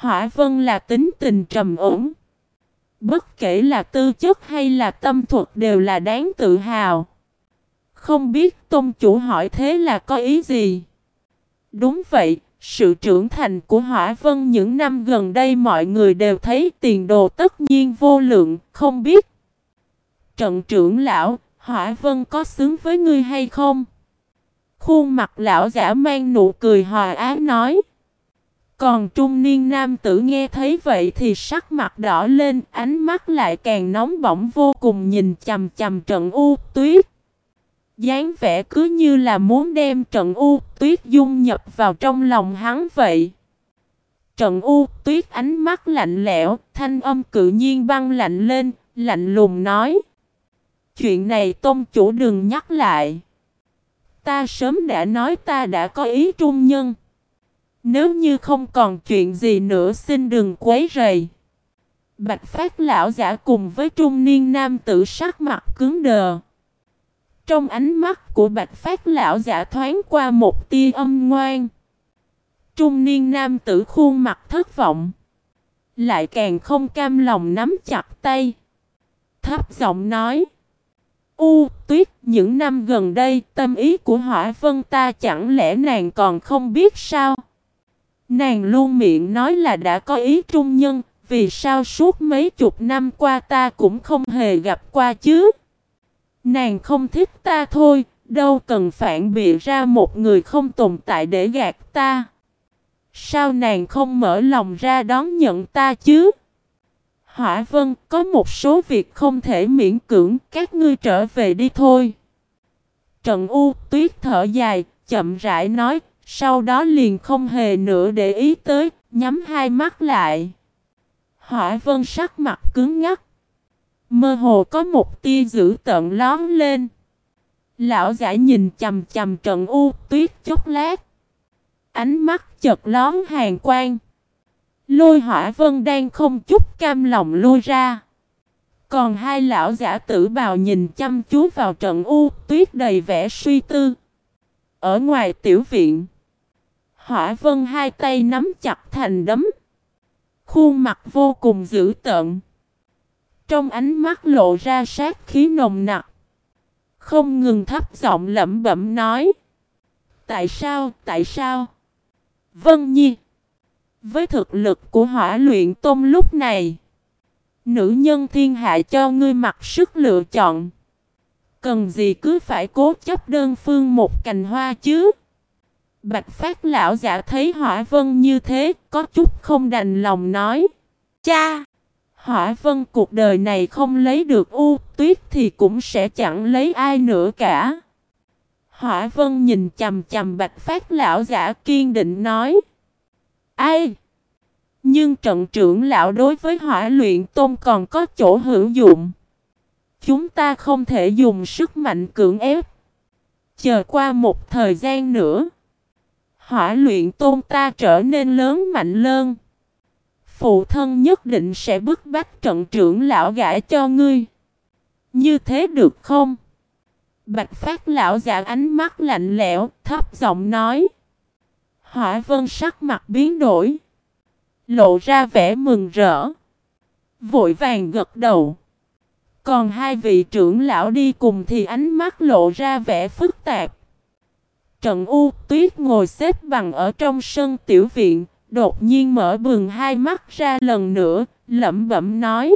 Hỏa vân là tính tình trầm ổn. Bất kể là tư chất hay là tâm thuật đều là đáng tự hào. Không biết tôn chủ hỏi thế là có ý gì? Đúng vậy, sự trưởng thành của Hỏa Vân những năm gần đây mọi người đều thấy tiền đồ tất nhiên vô lượng, không biết. Trận trưởng lão, Hỏa Vân có xứng với ngươi hay không? Khuôn mặt lão giả mang nụ cười hòa ái nói. Còn trung niên nam tử nghe thấy vậy thì sắc mặt đỏ lên, ánh mắt lại càng nóng bỏng vô cùng nhìn chầm chầm trận u tuyết dáng vẻ cứ như là muốn đem trận u tuyết dung nhập vào trong lòng hắn vậy. Trận u tuyết ánh mắt lạnh lẽo, thanh âm cự nhiên băng lạnh lên, lạnh lùng nói. Chuyện này tôn chủ đừng nhắc lại. Ta sớm đã nói ta đã có ý trung nhân. Nếu như không còn chuyện gì nữa xin đừng quấy rầy. Bạch phát lão giả cùng với trung niên nam tử sắc mặt cứng đờ. Trong ánh mắt của bạch phát lão giả thoáng qua một tia âm ngoan. Trung niên nam tử khuôn mặt thất vọng. Lại càng không cam lòng nắm chặt tay. Thấp giọng nói. U, tuyết, những năm gần đây, tâm ý của hỏa vân ta chẳng lẽ nàng còn không biết sao? Nàng luôn miệng nói là đã có ý trung nhân, vì sao suốt mấy chục năm qua ta cũng không hề gặp qua chứ? Nàng không thích ta thôi, đâu cần phản bịa ra một người không tồn tại để gạt ta. Sao nàng không mở lòng ra đón nhận ta chứ? Hỏa vân, có một số việc không thể miễn cưỡng, các ngươi trở về đi thôi. Trận U tuyết thở dài, chậm rãi nói, sau đó liền không hề nữa để ý tới, nhắm hai mắt lại. Hỏa vân sắc mặt cứng ngắc. Mơ hồ có một tia dữ tợn lón lên. Lão giả nhìn chầm chầm trận u tuyết chốc lát. Ánh mắt chật lón hàng quang. Lôi hỏa vân đang không chút cam lòng lôi ra. Còn hai lão giả tử bào nhìn chăm chú vào trận u tuyết đầy vẻ suy tư. Ở ngoài tiểu viện. Hỏa vân hai tay nắm chặt thành đấm. Khuôn mặt vô cùng dữ tợn. Trong ánh mắt lộ ra sát khí nồng nặc. Không ngừng thấp giọng lẩm bẩm nói. Tại sao, tại sao? Vân Nhi. Với thực lực của hỏa luyện tôm lúc này. Nữ nhân thiên hạ cho ngươi mặc sức lựa chọn. Cần gì cứ phải cố chấp đơn phương một cành hoa chứ? Bạch phát lão giả thấy hỏa vân như thế, có chút không đành lòng nói. Cha! Hỏa vân cuộc đời này không lấy được u tuyết thì cũng sẽ chẳng lấy ai nữa cả. Hỏa vân nhìn chầm chầm bạch phát lão giả kiên định nói. Ai? Nhưng trận trưởng lão đối với hỏa luyện tôn còn có chỗ hữu dụng. Chúng ta không thể dùng sức mạnh cưỡng ép. Chờ qua một thời gian nữa. Hỏa luyện tôn ta trở nên lớn mạnh hơn phụ thân nhất định sẽ bức bách trận trưởng lão gã cho ngươi. Như thế được không? Bạch phát lão giả ánh mắt lạnh lẽo, thấp giọng nói. Hỏa vân sắc mặt biến đổi. Lộ ra vẻ mừng rỡ. Vội vàng gật đầu. Còn hai vị trưởng lão đi cùng thì ánh mắt lộ ra vẻ phức tạp. Trận U tuyết ngồi xếp bằng ở trong sân tiểu viện, đột nhiên mở bừng hai mắt ra lần nữa, lẩm bẩm nói.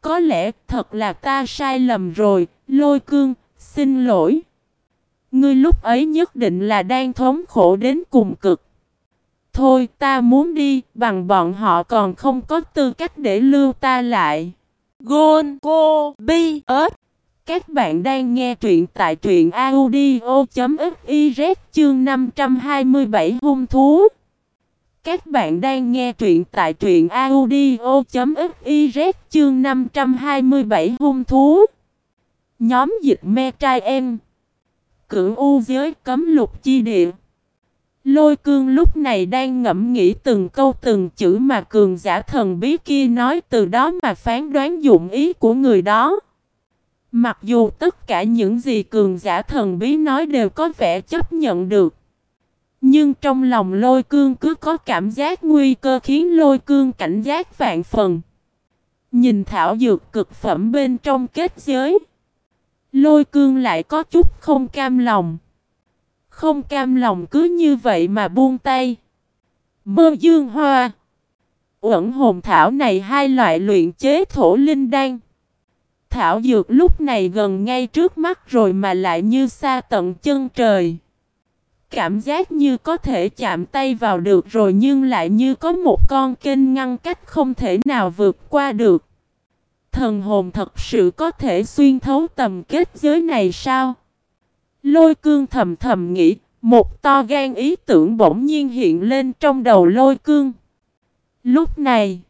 Có lẽ thật là ta sai lầm rồi, lôi cương, xin lỗi. Ngươi lúc ấy nhất định là đang thống khổ đến cùng cực. Thôi ta muốn đi, bằng bọn họ còn không có tư cách để lưu ta lại. Gôn Cô Bi ớt các bạn đang nghe truyện tại truyện audio.fiz chương 527 hung thú. Các bạn đang nghe truyện tại truyện audio.fiz chương 527 hung thú. Nhóm dịch me trai em. Cửu u giới cấm lục chi địa. Lôi cương lúc này đang ngẫm nghĩ từng câu từng chữ mà cường giả thần bí kia nói, từ đó mà phán đoán dụng ý của người đó. Mặc dù tất cả những gì cường giả thần bí nói đều có vẻ chấp nhận được. Nhưng trong lòng lôi cương cứ có cảm giác nguy cơ khiến lôi cương cảnh giác vạn phần. Nhìn thảo dược cực phẩm bên trong kết giới. Lôi cương lại có chút không cam lòng. Không cam lòng cứ như vậy mà buông tay. Mơ dương hoa. Uẩn hồn thảo này hai loại luyện chế thổ linh đan. Thảo dược lúc này gần ngay trước mắt rồi mà lại như xa tận chân trời. Cảm giác như có thể chạm tay vào được rồi nhưng lại như có một con kênh ngăn cách không thể nào vượt qua được. Thần hồn thật sự có thể xuyên thấu tầm kết giới này sao? Lôi cương thầm thầm nghĩ, một to gan ý tưởng bỗng nhiên hiện lên trong đầu lôi cương. Lúc này,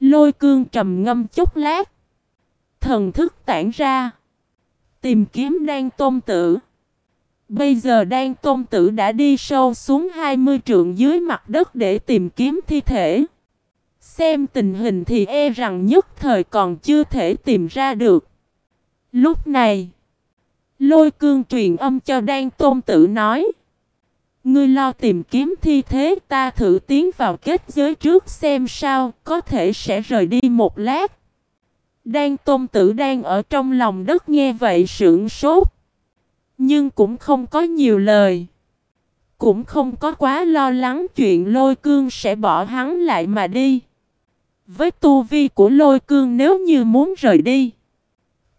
lôi cương trầm ngâm chút lát. Thần thức tản ra. Tìm kiếm đang tôn tử. Bây giờ đang tôn tử đã đi sâu xuống 20 trượng dưới mặt đất để tìm kiếm thi thể. Xem tình hình thì e rằng nhất thời còn chưa thể tìm ra được. Lúc này, lôi cương truyền âm cho đan tôn tử nói. Ngươi lo tìm kiếm thi thế ta thử tiến vào kết giới trước xem sao, có thể sẽ rời đi một lát. Đan tôn tử đang ở trong lòng đất nghe vậy sưởng sốt. Nhưng cũng không có nhiều lời. Cũng không có quá lo lắng chuyện lôi cương sẽ bỏ hắn lại mà đi. Với tu vi của lôi cương nếu như muốn rời đi.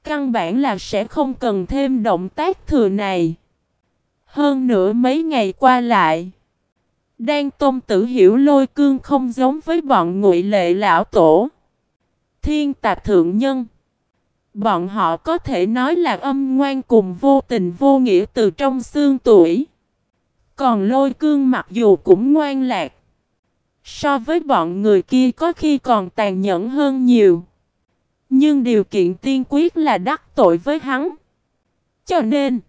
Căn bản là sẽ không cần thêm động tác thừa này. Hơn nữa mấy ngày qua lại. Đan tôn tử hiểu lôi cương không giống với bọn ngụy lệ lão tổ. Thiên tạc thượng nhân. Bọn họ có thể nói là âm ngoan cùng vô tình vô nghĩa từ trong xương tuổi. Còn lôi cương mặc dù cũng ngoan lạc. So với bọn người kia có khi còn tàn nhẫn hơn nhiều. Nhưng điều kiện tiên quyết là đắc tội với hắn. Cho nên,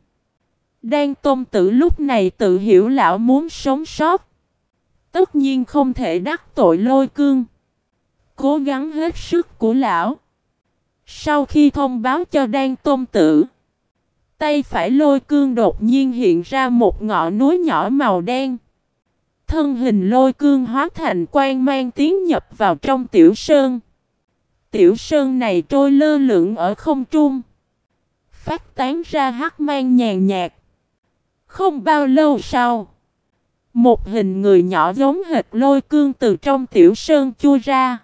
Đan Tôn Tử lúc này tự hiểu lão muốn sống sót. Tất nhiên không thể đắc tội lôi cương. Cố gắng hết sức của lão. Sau khi thông báo cho Đan Tôn Tử, tay phải lôi cương đột nhiên hiện ra một ngọn núi nhỏ màu đen. Thân hình lôi cương hóa thành quan mang tiến nhập vào trong tiểu sơn. Tiểu sơn này trôi lơ lửng ở không trung. Phát tán ra hắc mang nhàn nhạt. Không bao lâu sau. Một hình người nhỏ giống hệt lôi cương từ trong tiểu sơn chui ra.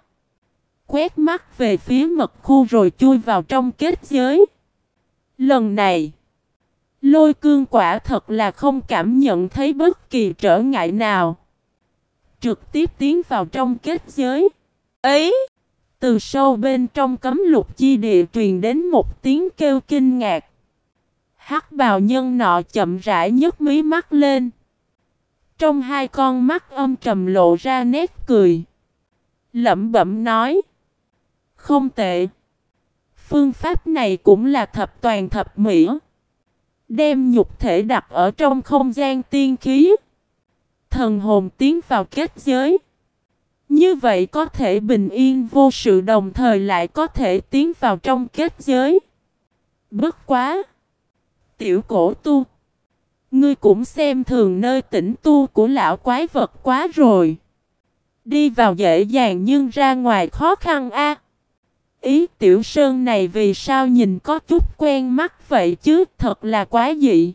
Quét mắt về phía mật khu rồi chui vào trong kết giới. Lần này. Lôi cương quả thật là không cảm nhận thấy bất kỳ trở ngại nào. Trực tiếp tiến vào trong kết giới. Ấy! Từ sâu bên trong cấm lục chi địa truyền đến một tiếng kêu kinh ngạc. Hắc bào nhân nọ chậm rãi nhấc mí mắt lên. Trong hai con mắt âm trầm lộ ra nét cười. Lẩm bẩm nói. Không tệ. Phương pháp này cũng là thập toàn thập mỹ. Đem nhục thể đặt ở trong không gian tiên khí. Thần hồn tiến vào kết giới. Như vậy có thể bình yên vô sự, đồng thời lại có thể tiến vào trong kết giới. Bất quá! Tiểu cổ tu. Ngươi cũng xem thường nơi tỉnh tu của lão quái vật quá rồi. Đi vào dễ dàng nhưng ra ngoài khó khăn a. Ý tiểu sơn này vì sao nhìn có chút quen mắt vậy chứ, thật là quá dị.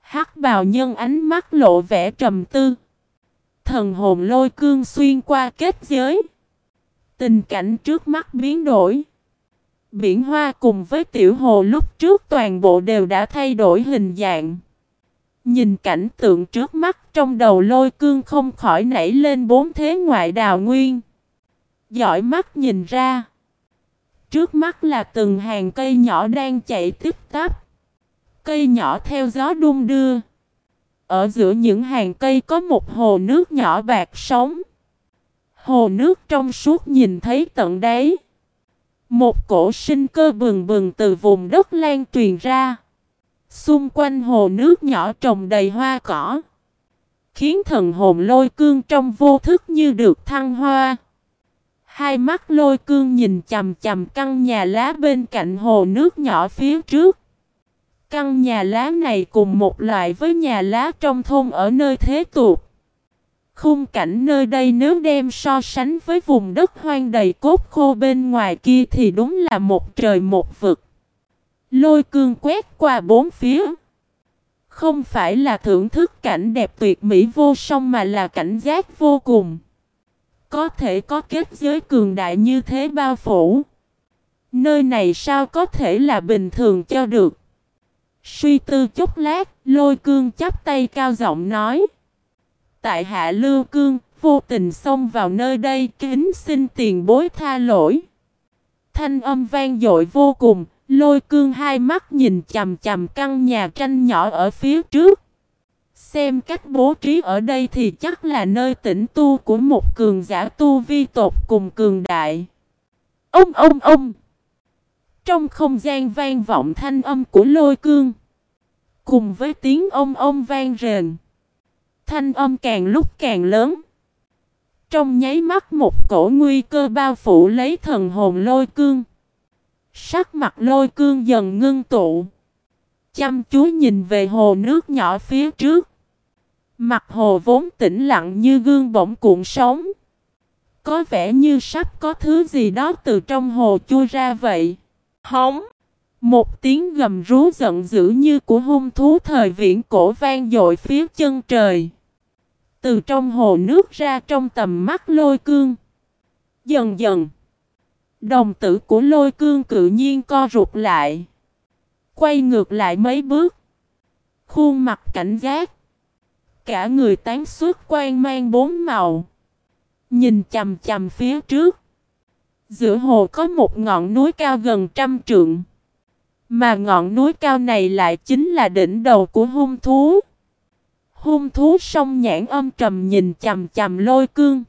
Hắc bào nhân ánh mắt lộ vẻ trầm tư. Thần hồn lôi cương xuyên qua kết giới. Tình cảnh trước mắt biến đổi. Biển hoa cùng với tiểu hồ lúc trước toàn bộ đều đã thay đổi hình dạng. Nhìn cảnh tượng trước mắt trong đầu lôi cương không khỏi nảy lên bốn thế ngoại đào nguyên. Giỏi mắt nhìn ra. Trước mắt là từng hàng cây nhỏ đang chạy tiếp tắp. Cây nhỏ theo gió đung đưa. Ở giữa những hàng cây có một hồ nước nhỏ bạc sóng. Hồ nước trong suốt nhìn thấy tận đáy. Một cổ sinh cơ bừng bừng từ vùng đất lan truyền ra. Xung quanh hồ nước nhỏ trồng đầy hoa cỏ. Khiến thần hồn lôi cương trong vô thức như được thăng hoa. Hai mắt lôi cương nhìn chầm chầm căn nhà lá bên cạnh hồ nước nhỏ phía trước. Căn nhà lá này cùng một loại với nhà lá trong thôn ở nơi thế tục. Khung cảnh nơi đây nếu đem so sánh với vùng đất hoang đầy cốt khô bên ngoài kia thì đúng là một trời một vực. Lôi cương quét qua bốn phía. Không phải là thưởng thức cảnh đẹp tuyệt mỹ vô song mà là cảnh giác vô cùng. Có thể có kết giới cường đại như thế bao phủ. Nơi này sao có thể là bình thường cho được. Suy tư chút lát, lôi cương chắp tay cao giọng nói. Tại hạ lưu cương, vô tình xông vào nơi đây kính xin tiền bối tha lỗi. Thanh âm vang dội vô cùng, lôi cương hai mắt nhìn chầm chầm căn nhà tranh nhỏ ở phía trước. Xem cách bố trí ở đây thì chắc là nơi tĩnh tu của một cường giả tu vi tột cùng cường đại. Ông ông ông! Trong không gian vang vọng thanh âm của lôi cương. Cùng với tiếng ông ông vang rền. Thanh âm càng lúc càng lớn. Trong nháy mắt một cổ nguy cơ bao phủ lấy thần hồn lôi cương. Sắc mặt lôi cương dần ngưng tụ. Chăm chú nhìn về hồ nước nhỏ phía trước. Mặt hồ vốn tĩnh lặng như gương bỗng cuộn sóng. Có vẻ như sắp có thứ gì đó từ trong hồ chui ra vậy. Hống! Một tiếng gầm rú giận dữ như của hung thú thời viễn cổ vang dội phía chân trời. Từ trong hồ nước ra trong tầm mắt lôi cương. Dần dần. Đồng tử của lôi cương cự nhiên co rụt lại. Quay ngược lại mấy bước. Khuôn mặt cảnh giác. Cả người tán suốt quan mang bốn màu. Nhìn chầm chầm phía trước. Giữa hồ có một ngọn núi cao gần trăm trượng. Mà ngọn núi cao này lại chính là đỉnh đầu của hung thú. Hung thú sông nhãn âm trầm nhìn chầm chầm lôi cương.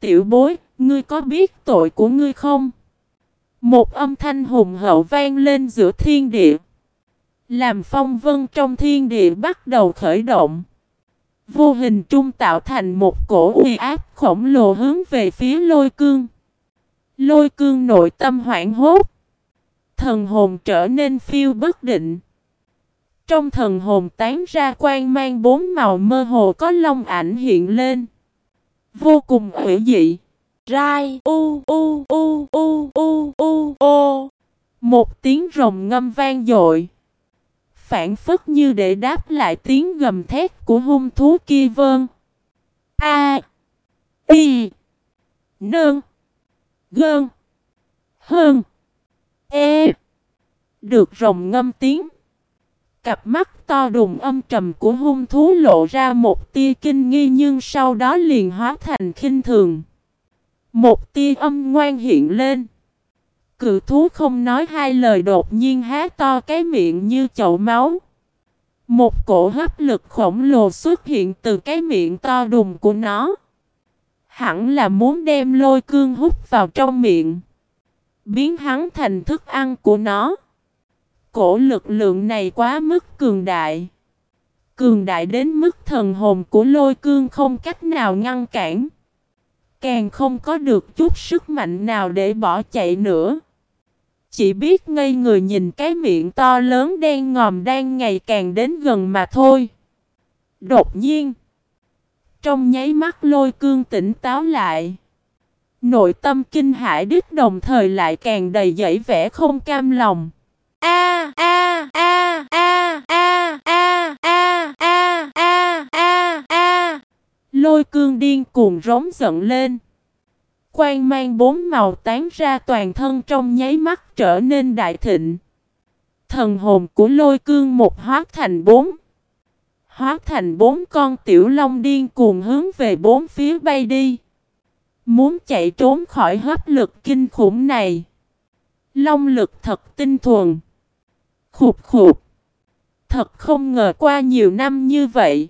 Tiểu bối, ngươi có biết tội của ngươi không? Một âm thanh hùng hậu vang lên giữa thiên địa. Làm phong vân trong thiên địa bắt đầu khởi động. Vô hình trung tạo thành một cổ uy áp khổng lồ hướng về phía lôi cương. Lôi cương nội tâm hoảng hốt. Thần hồn trở nên phiêu bất định. Trong thần hồn tán ra quang mang bốn màu mơ hồ có long ảnh hiện lên. Vô cùng hữu dị. Rai, u u u u u u o Một tiếng rồng ngâm vang dội. Phản phất như để đáp lại tiếng gầm thét của hung thú kia vơn. A. Y. Nương. Gơn. Hơn. E. Được rồng ngâm tiếng. Cặp mắt to đùng âm trầm của hung thú lộ ra một tia kinh nghi nhưng sau đó liền hóa thành khinh thường. Một tia âm ngoan hiện lên. Cự thú không nói hai lời đột nhiên há to cái miệng như chậu máu. Một cổ hấp lực khổng lồ xuất hiện từ cái miệng to đùng của nó. Hẳn là muốn đem lôi cương hút vào trong miệng. Biến hắn thành thức ăn của nó. Cổ lực lượng này quá mức cường đại. Cường đại đến mức thần hồn của lôi cương không cách nào ngăn cản. Càng không có được chút sức mạnh nào để bỏ chạy nữa. chỉ biết ngây người nhìn cái miệng to lớn đen ngòm đang ngày càng đến gần mà thôi. Đột nhiên, trong nháy mắt lôi cương tỉnh táo lại. Nội tâm kinh hãi đích đồng thời lại càng đầy dẫy vẻ không cam lòng. A à, Lôi cương điên cuồng rống giận lên. Quang mang bốn màu tán ra toàn thân trong nháy mắt trở nên đại thịnh. Thần hồn của lôi cương một hóa thành bốn. Hóa thành bốn con tiểu long điên cuồng hướng về bốn phía bay đi. Muốn chạy trốn khỏi hấp lực kinh khủng này. Long lực thật tinh thuần. Khục khục. Thật không ngờ qua nhiều năm như vậy.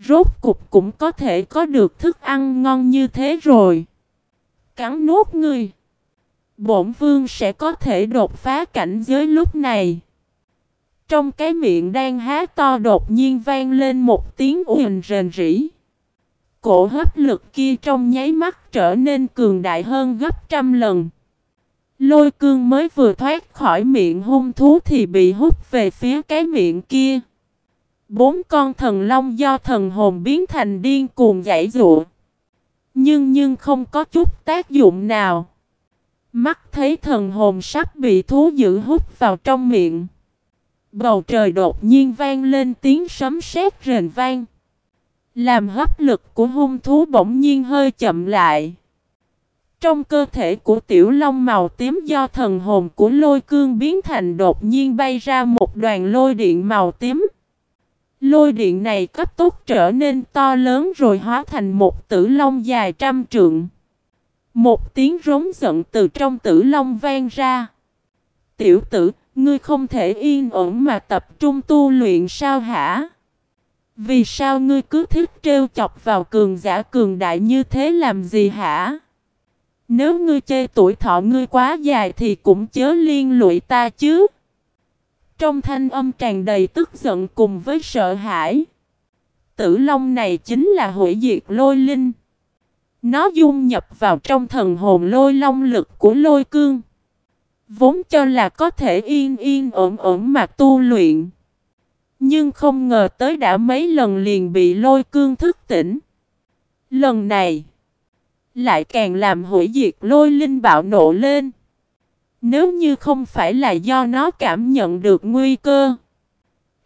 Rốt cục cũng có thể có được thức ăn ngon như thế rồi. Cắn nuốt ngươi. Bổn vương sẽ có thể đột phá cảnh giới lúc này. Trong cái miệng đang há to đột nhiên vang lên một tiếng uyền rền rỉ. Cổ hấp lực kia trong nháy mắt trở nên cường đại hơn gấp trăm lần. Lôi cương mới vừa thoát khỏi miệng hung thú thì bị hút về phía cái miệng kia. Bốn con thần long do thần hồn biến thành điên cuồng dãy dụa. Nhưng nhưng không có chút tác dụng nào. Mắt thấy thần hồn sắp bị thú dữ hút vào trong miệng. Bầu trời đột nhiên vang lên tiếng sấm sét rền vang. Làm hấp lực của hung thú bỗng nhiên hơi chậm lại. Trong cơ thể của tiểu long màu tím do thần hồn của lôi cương biến thành đột nhiên bay ra một đoàn lôi điện màu tím. Lôi điện này cấp tốc trở nên to lớn rồi hóa thành một tử long dài trăm trượng. Một tiếng rống giận từ trong tử long vang ra. Tiểu tử, ngươi không thể yên ổn mà tập trung tu luyện sao hả? Vì sao ngươi cứ thích trêu chọc vào cường giả cường đại như thế làm gì hả? Nếu ngươi chê tuổi thọ ngươi quá dài thì cũng chớ liên lụy ta chứ. Trong thanh âm tràn đầy tức giận cùng với sợ hãi. Tử Long này chính là hủy diệt lôi linh. Nó dung nhập vào trong thần hồn lôi long lực của lôi cương. Vốn cho là có thể yên yên ổn ổn mà tu luyện. Nhưng không ngờ tới đã mấy lần liền bị lôi cương thức tỉnh. Lần này, lại càng làm hủy diệt lôi linh bạo nộ lên. Nếu như không phải là do nó cảm nhận được nguy cơ,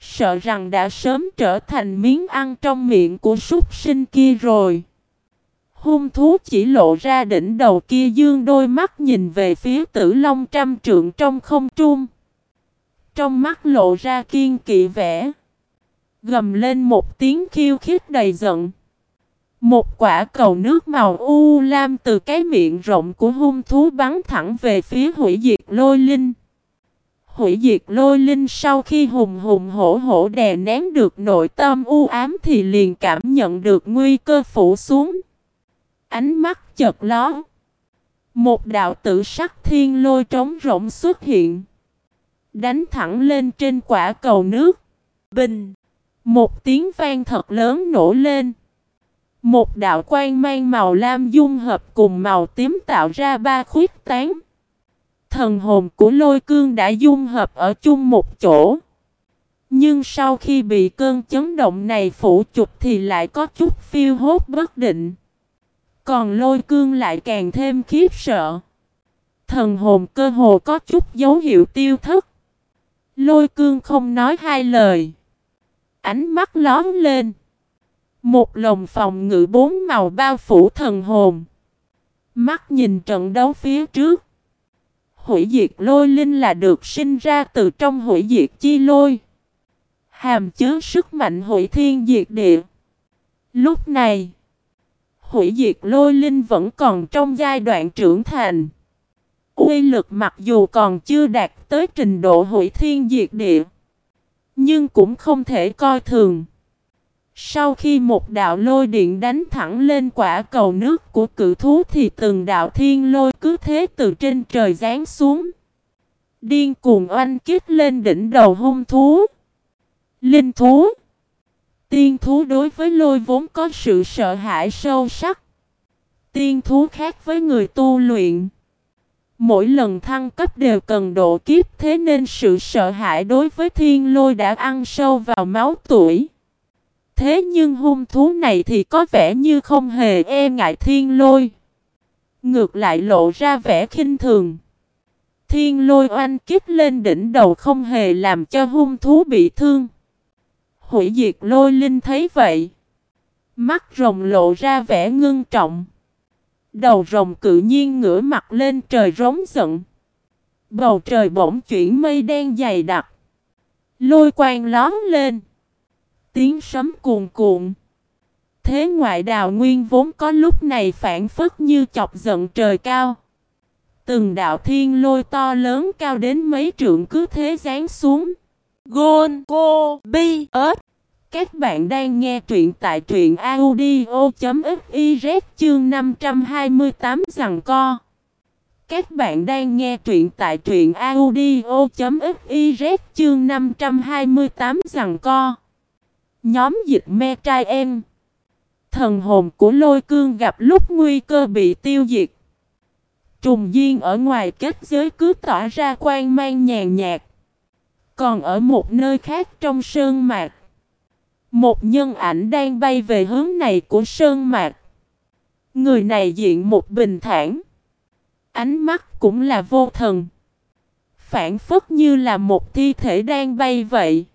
sợ rằng đã sớm trở thành miếng ăn trong miệng của súc sinh kia rồi. Hung thú chỉ lộ ra đỉnh đầu kia dương đôi mắt nhìn về phía tử long trăm trượng trong không trung. Trong mắt lộ ra kiên kỵ vẻ. Gầm lên một tiếng khiêu khích đầy giận. Một quả cầu nước màu u lam từ cái miệng rộng của hung thú bắn thẳng về phía hủy diệt lôi linh. Hủy diệt lôi linh sau khi hùng hùng hổ hổ đè nén được nội tâm u ám thì liền cảm nhận được nguy cơ phủ xuống. Ánh mắt chợt ló. Một đạo tử sắc thiên lôi trống rỗng xuất hiện. Đánh thẳng lên trên quả cầu nước. Bình. Một tiếng vang thật lớn nổ lên. Một đạo quang mang màu lam dung hợp cùng màu tím tạo ra ba khuyết tán. Thần hồn của lôi cương đã dung hợp ở chung một chỗ. Nhưng sau khi bị cơn chấn động này phủ chụp thì lại có chút phiêu hốt bất định. Còn lôi cương lại càng thêm khiếp sợ. Thần hồn cơ hồ có chút dấu hiệu tiêu thất. Lôi cương không nói hai lời. Ánh mắt lóm lên. Một lồng phòng ngự bốn màu bao phủ thần hồn. Mắt nhìn trận đấu phía trước. Hủy diệt lôi linh là được sinh ra từ trong hủy diệt chi lôi. Hàm chứa sức mạnh hủy thiên diệt địa. Lúc này, hủy diệt lôi linh vẫn còn trong giai đoạn trưởng thành. Uy lực mặc dù còn chưa đạt tới trình độ hủy thiên diệt địa, nhưng cũng không thể coi thường. Sau khi một đạo lôi điện đánh thẳng lên quả cầu nước của cự thú thì từng đạo thiên lôi cứ thế từ trên trời giáng xuống. Điên cuồng oanh kích lên đỉnh đầu hung thú. Linh thú. Tiên thú đối với lôi vốn có sự sợ hãi sâu sắc. Tiên thú khác với người tu luyện. Mỗi lần thăng cấp đều cần độ kiếp, thế nên sự sợ hãi đối với thiên lôi đã ăn sâu vào máu tuổi. Thế nhưng hung thú này thì có vẻ như không hề e ngại thiên lôi. Ngược lại lộ ra vẻ khinh thường. Thiên lôi oanh kích lên đỉnh đầu không hề làm cho hung thú bị thương. Hủy diệt lôi linh thấy vậy. Mắt rồng lộ ra vẻ ngưng trọng. Đầu rồng cự nhiên ngửa mặt lên trời rống giận. Bầu trời bỗng chuyển mây đen dày đặc. Lôi quang lón lên. Tiếng sấm cuồn cuộn. Thế ngoại đào nguyên vốn có lúc này phản phất như chọc giận trời cao. Từng đạo thiên lôi to lớn cao đến mấy trượng cứ thế giáng xuống. Gôn, Cô, Bi ớt Các bạn đang nghe truyện tại truyện audio.fiz chương 528 rằng co. Các bạn đang nghe truyện tại truyện audio.fiz chương 528 rằng co. Nhóm dịch me trai em. Thần hồn của lôi cương gặp lúc nguy cơ bị tiêu diệt. Trùng duyên ở ngoài kết giới cứ tỏa ra quan mang nhàn nhạt. Còn ở một nơi khác trong sơn mạc. Một nhân ảnh đang bay về hướng này của sơn mạc. Người này diện một bình thản. Ánh mắt cũng là vô thần. Phản phất như là một thi thể đang bay vậy.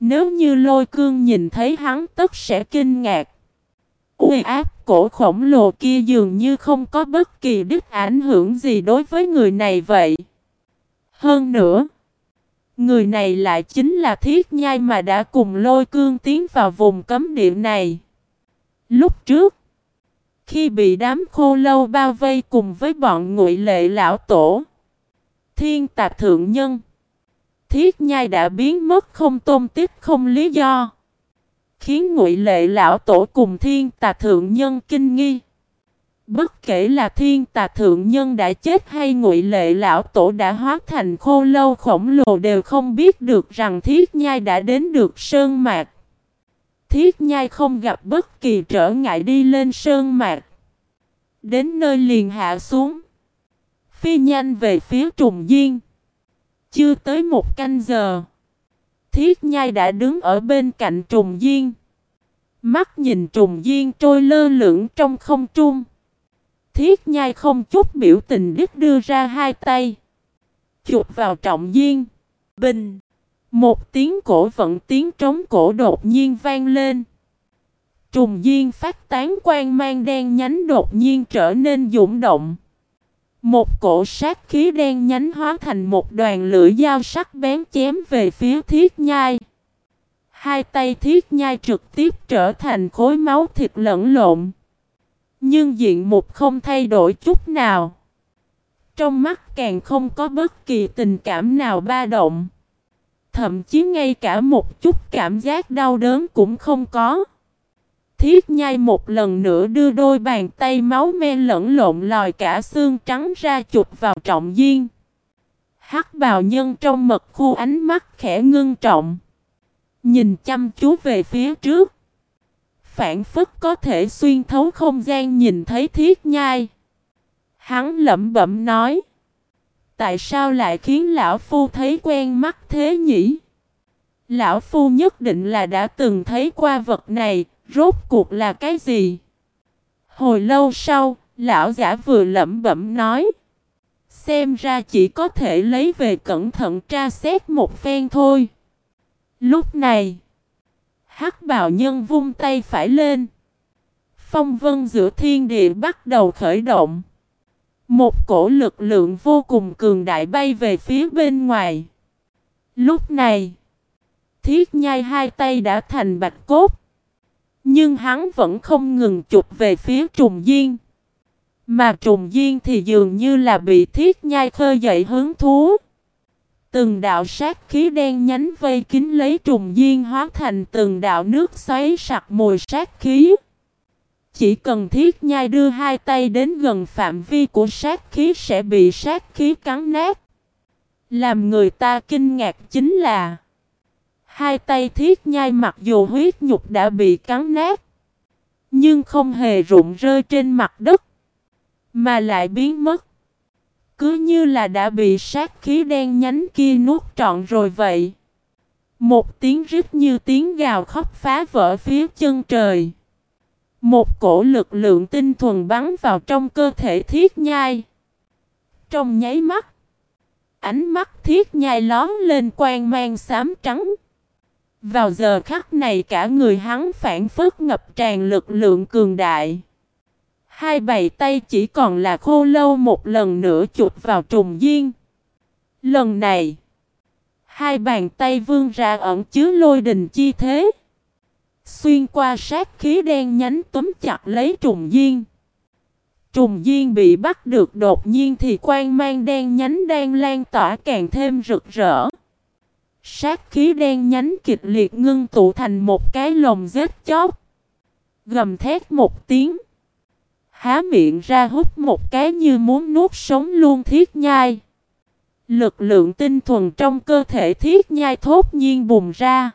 Nếu như lôi cương nhìn thấy hắn tất sẽ kinh ngạc. Uy áp cổ khổng lồ kia dường như không có bất kỳ đích ảnh hưởng gì đối với người này vậy. Hơn nữa, người này lại chính là thiết nhai mà đã cùng lôi cương tiến vào vùng cấm địa này. Lúc trước, khi bị đám khô lâu bao vây cùng với bọn ngụy lệ lão tổ, thiên tạc thượng nhân, thiết nhai đã biến mất không tôn tích không lý do khiến ngụy lệ lão tổ cùng thiên tà thượng nhân kinh nghi. Bất kể là thiên tà thượng nhân đã chết hay ngụy lệ lão tổ đã hóa thành khô lâu khổng lồ đều không biết được rằng thiết nhai đã đến được sơn mạc. Thiết nhai không gặp bất kỳ trở ngại đi lên sơn mạc. Đến nơi liền hạ xuống. Phi nhanh về phía trùng diên. Chưa tới một canh giờ. Thiết nhai đã đứng ở bên cạnh trùng duyên. Mắt nhìn trùng duyên trôi lơ lửng trong không trung. Thiết nhai không chút biểu tình đứt đưa ra hai tay. Chụp vào trọng duyên. Bình. Một tiếng cổ vận tiếng trống cổ đột nhiên vang lên. Trùng duyên phát tán quang mang đen nhánh đột nhiên trở nên dũng động. Một cổ sát khí đen nhánh hóa thành một đoàn lửa dao sắc bén chém về phía thiết nhai. Hai tay thiết nhai trực tiếp trở thành khối máu thịt lẫn lộn. Nhưng diện mục không thay đổi chút nào. Trong mắt càng không có bất kỳ tình cảm nào ba động. Thậm chí ngay cả một chút cảm giác đau đớn cũng không có. Thiết nhai một lần nữa đưa đôi bàn tay máu me lẫn lộn lòi cả xương trắng ra chụp vào trọng duyên. Hắc bào nhân trong mật khu ánh mắt khẽ ngưng trọng. Nhìn chăm chú về phía trước. Phản phức có thể xuyên thấu không gian nhìn thấy thiết nhai. Hắn lẩm bẩm nói. Tại sao lại khiến lão phu thấy quen mắt thế nhỉ? Lão phu nhất định là đã từng thấy qua vật này, Rốt cuộc là cái gì? Hồi lâu sau, lão giả vừa lẩm bẩm nói. Xem ra chỉ có thể lấy về cẩn thận tra xét một phen thôi. Lúc này, hắc bào nhân vung tay phải lên. Phong vân giữa thiên địa bắt đầu khởi động. Một cổ lực lượng vô cùng cường đại bay về phía bên ngoài. Lúc này, thiết nhai hai tay đã thành bạch cốt. Nhưng hắn vẫn không ngừng chụp về phía trùng duyên. Mà trùng duyên thì dường như là bị thiết nhai khơi dậy hứng thú. Từng đạo sát khí đen nhánh vây kín lấy trùng duyên hóa thành từng đạo nước xoáy sặc mùi sát khí. Chỉ cần thiết nhai đưa hai tay đến gần phạm vi của sát khí sẽ bị sát khí cắn nát. Làm người ta kinh ngạc chính là Hai tay thiết nhai mặc dù huyết nhục đã bị cắn nát, nhưng không hề rụng rơi trên mặt đất, mà lại biến mất. Cứ như là đã bị sát khí đen nhánh kia nuốt trọn rồi vậy. Một tiếng rít như tiếng gào khóc phá vỡ phía chân trời. Một cổ lực lượng tinh thuần bắn vào trong cơ thể thiết nhai. Trong nháy mắt, ánh mắt thiết nhai lón lên quang mang xám trắng. Vào giờ khắc này cả người hắn phản phất ngập tràn lực lượng cường đại. Hai bầy tay chỉ còn là khô lâu một lần nữa chụp vào trùng duyên. Lần này, hai bàn tay vươn ra ẩn chứa lôi đình chi thế. Xuyên qua sát khí đen nhánh túm chặt lấy trùng duyên. Trùng duyên bị bắt được đột nhiên thì quang mang đen nhánh đang lan tỏa càng thêm rực rỡ. Sát khí đen nhánh kịch liệt ngưng tụ thành một cái lồng rết chóp. Gầm thét một tiếng. Há miệng ra hút một cái như muốn nuốt sống luôn thiết nhai. Lực lượng tinh thuần trong cơ thể thiết nhai thốt nhiên bùng ra.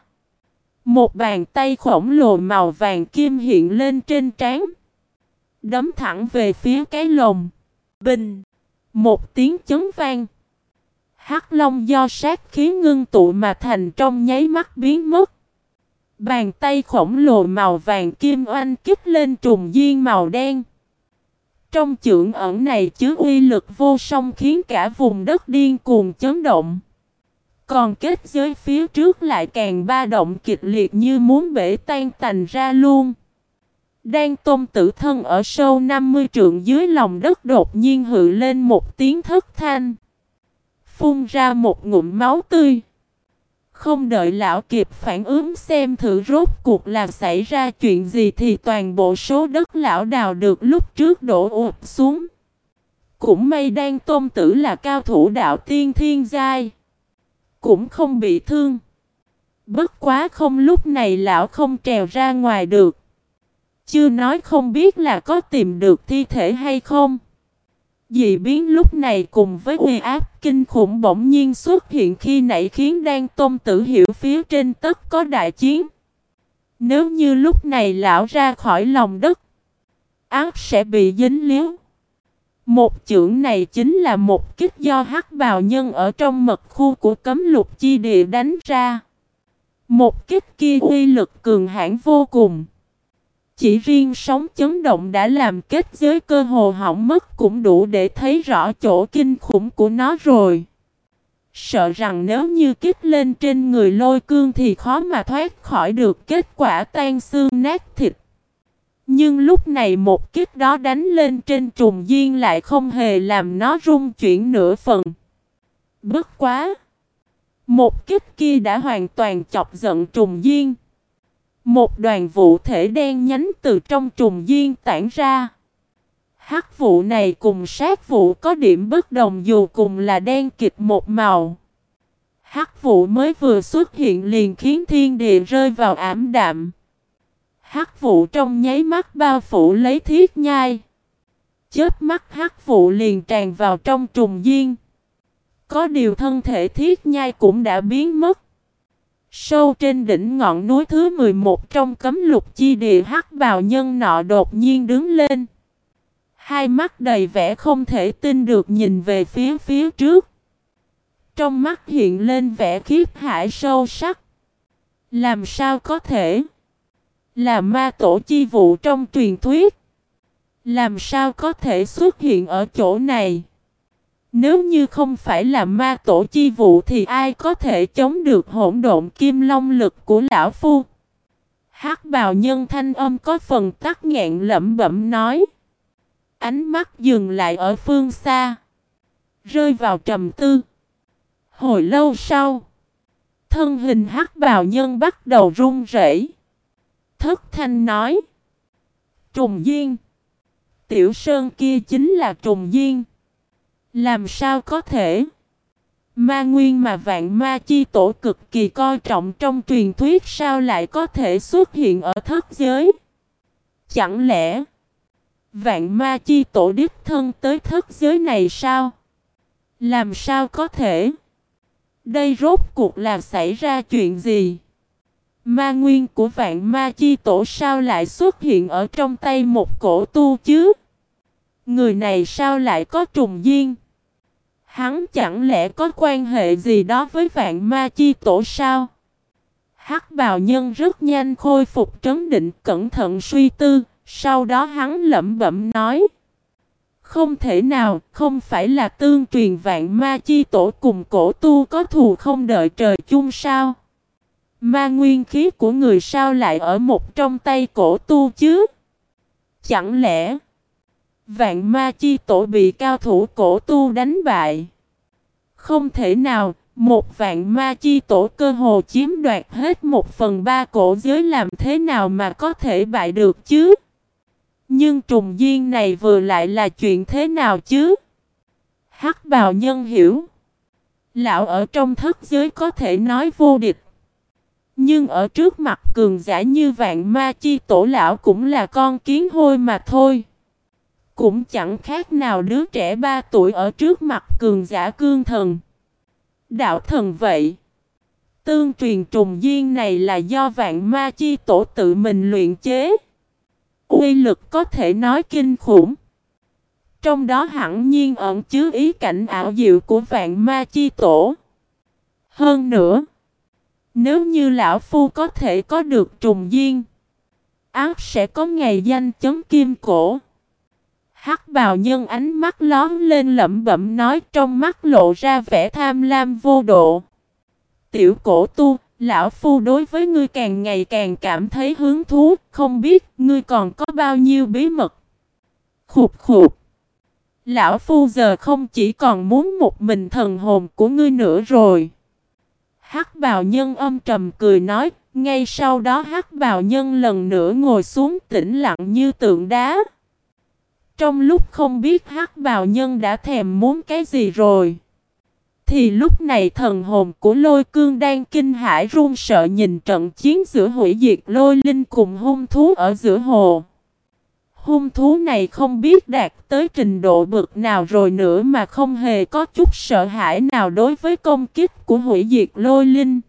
Một bàn tay khổng lồ màu vàng kim hiện lên trên trán. Đấm thẳng về phía cái lồng. Bình. Một tiếng chấn vang. Hắc Long do sát khí ngưng tụ mà thành trong nháy mắt biến mất. Bàn tay khổng lồ màu vàng kim oanh kích lên trùng duyên màu đen. Trong chưởng ẩn này chứa uy lực vô song khiến cả vùng đất điên cuồng chấn động. Còn kết giới phía trước lại càng ba động kịch liệt như muốn bể tan tành ra luôn. Đang tôm tử thân ở sâu 50 trượng dưới lòng đất đột nhiên hự lên một tiếng thất thanh. Phun ra một ngụm máu tươi. Không đợi lão kịp phản ứng xem thử rốt cuộc là xảy ra chuyện gì thì toàn bộ số đất lão đào được lúc trước đổ ụp xuống. Cũng may đang tôn tử là cao thủ đạo tiên thiên giai. Cũng không bị thương. Bất quá không lúc này lão không trèo ra ngoài được. Chưa nói không biết là có tìm được thi thể hay không. Dị biến lúc này cùng với uy áp kinh khủng bỗng nhiên xuất hiện khi nãy khiến đang Tôn Tử hiểu phía trên tất có đại chiến. Nếu như lúc này lão ra khỏi lòng đất, ác sẽ bị dính liếu. Một chưởng này chính là một kích do hắc bào nhân ở trong mật khu của cấm lục chi địa đánh ra. Một kích kia uy lực cường hãn vô cùng. Chỉ riêng sóng chấn động đã làm kết giới cơ hồ hỏng mất cũng đủ để thấy rõ chỗ kinh khủng của nó rồi. Sợ rằng nếu như kích lên trên người lôi cương thì khó mà thoát khỏi được kết quả tan xương nát thịt. Nhưng lúc này một kích đó đánh lên trên trùng duyên lại không hề làm nó rung chuyển nửa phần. Bất quá! Một kích kia đã hoàn toàn chọc giận trùng duyên. Một đoàn vụ thể đen nhánh từ trong trùng duyên tản ra. Hắc vụ này cùng sát vụ có điểm bất đồng dù cùng là đen kịch một màu. Hắc vụ mới vừa xuất hiện liền khiến thiên địa rơi vào ảm đạm. Hắc vụ trong nháy mắt bao phủ lấy thiết nhai. Chớp mắt hắc vụ liền tràn vào trong trùng duyên. Có điều thân thể thiết nhai cũng đã biến mất. Sâu trên đỉnh ngọn núi thứ 11 trong cấm lục chi địa hắc bào nhân nọ đột nhiên đứng lên. Hai mắt đầy vẻ không thể tin được nhìn về phía phía trước. Trong mắt hiện lên vẻ khiếp hải sâu sắc. Làm sao có thể? Là ma tổ chi vụ trong truyền thuyết. Làm sao có thể xuất hiện ở chỗ này? Nếu như không phải là ma tổ chi vụ thì ai có thể chống được hỗn độn kim long lực của lão phu? hắc bào nhân thanh âm có phần tắc nghẹn lẩm bẩm nói. Ánh mắt dừng lại ở phương xa. Rơi vào trầm tư. Hồi lâu sau. Thân hình hắc bào nhân bắt đầu run rẩy. Thất thanh nói. Trùng duyên. Tiểu sơn kia chính là trùng duyên. Làm sao có thể? Ma nguyên mà vạn ma chi tổ cực kỳ coi trọng trong truyền thuyết sao lại có thể xuất hiện ở thất giới? Chẳng lẽ vạn ma chi tổ đích thân tới thất giới này sao? Làm sao có thể? Đây rốt cuộc là xảy ra chuyện gì? Ma nguyên của vạn ma chi tổ sao lại xuất hiện ở trong tay một cổ tu chứ? Người này sao lại có trùng duyên? Hắn chẳng lẽ có quan hệ gì đó với vạn ma chi tổ sao? Hắc bào nhân rất nhanh khôi phục trấn định cẩn thận suy tư, sau đó hắn lẩm bẩm nói. Không thể nào, không phải là tương truyền vạn ma chi tổ cùng cổ tu có thù không đợi trời chung sao? Ma nguyên khí của người sao lại ở một trong tay cổ tu chứ? Chẳng lẽ vạn ma chi tổ bị cao thủ cổ tu đánh bại? Không thể nào, một vạn ma chi tổ cơ hồ chiếm đoạt hết một phần ba cổ giới làm thế nào mà có thể bại được chứ? Nhưng trùng duyên này vừa lại là chuyện thế nào chứ? Hắc bào nhân hiểu. Lão ở trong thất giới có thể nói vô địch. Nhưng ở trước mặt cường giả như vạn ma chi tổ lão cũng là con kiến hôi mà thôi. Cũng chẳng khác nào đứa trẻ ba tuổi ở trước mặt cường giả cương thần. Đạo thần vậy. Tương truyền trùng duyên này là do vạn ma chi tổ tự mình luyện chế. Uy lực có thể nói kinh khủng. Trong đó hẳn nhiên ẩn chứa ý cảnh ảo diệu của vạn ma chi tổ. Hơn nữa, nếu như lão phu có thể có được trùng duyên, ác sẽ có ngày danh chấm kim cổ. Hắc bào nhân ánh mắt lón lên lẩm bẩm nói trong mắt lộ ra vẻ tham lam vô độ. Tiểu cổ tu, lão phu đối với ngươi càng ngày càng cảm thấy hứng thú, không biết ngươi còn có bao nhiêu bí mật. Khục khục. Lão phu giờ không chỉ còn muốn một mình thần hồn của ngươi nữa rồi. Hắc bào nhân âm trầm cười nói, ngay sau đó hắc bào nhân lần nữa ngồi xuống tĩnh lặng như tượng đá. Trong lúc không biết hắc bào nhân đã thèm muốn cái gì rồi. Thì lúc này thần hồn của lôi cương đang kinh hãi run sợ nhìn trận chiến giữa hủy diệt lôi linh cùng hung thú ở giữa hồ. Hung thú này không biết đạt tới trình độ bực nào rồi nữa mà không hề có chút sợ hãi nào đối với công kích của hủy diệt lôi linh.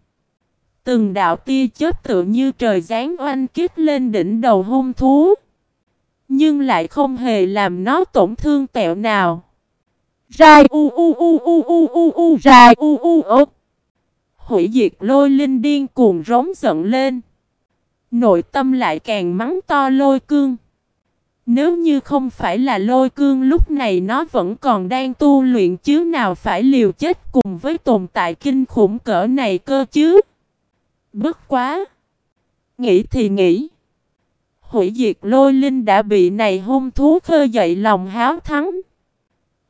Từng đạo tia chết tự như trời giáng oanh kích lên đỉnh đầu hung thú. Nhưng lại không hề làm nó tổn thương tẹo nào. Rai, u u u u u u u, rai, u u u. Hủy diệt lôi linh điên cuồng rống giận lên. Nội tâm lại càng mắng to lôi cương. Nếu như không phải là lôi cương, lúc này nó vẫn còn đang tu luyện, chứ nào phải liều chết cùng với tồn tại kinh khủng cỡ này cơ chứ. Bất quá. Nghĩ thì nghĩ. Hủy diệt lôi linh đã bị này hung thú khơi dậy lòng háo thắng.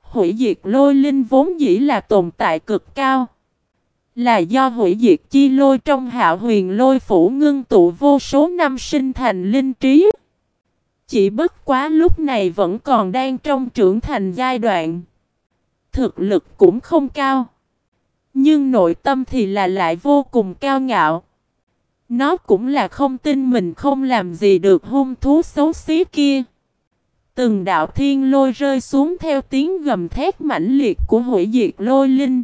Hủy diệt lôi linh vốn dĩ là tồn tại cực cao. Là do hủy diệt chi lôi trong hạo huyền lôi phủ ngưng tụ vô số năm sinh thành linh trí. Chỉ bất quá lúc này vẫn còn đang trong trưởng thành giai đoạn. Thực lực cũng không cao. Nhưng nội tâm thì là lại vô cùng cao ngạo. Nó cũng là không tin mình không làm gì được hung thú xấu xí kia. Từng đạo thiên lôi rơi xuống theo tiếng gầm thét mãnh liệt của hủy diệt lôi linh.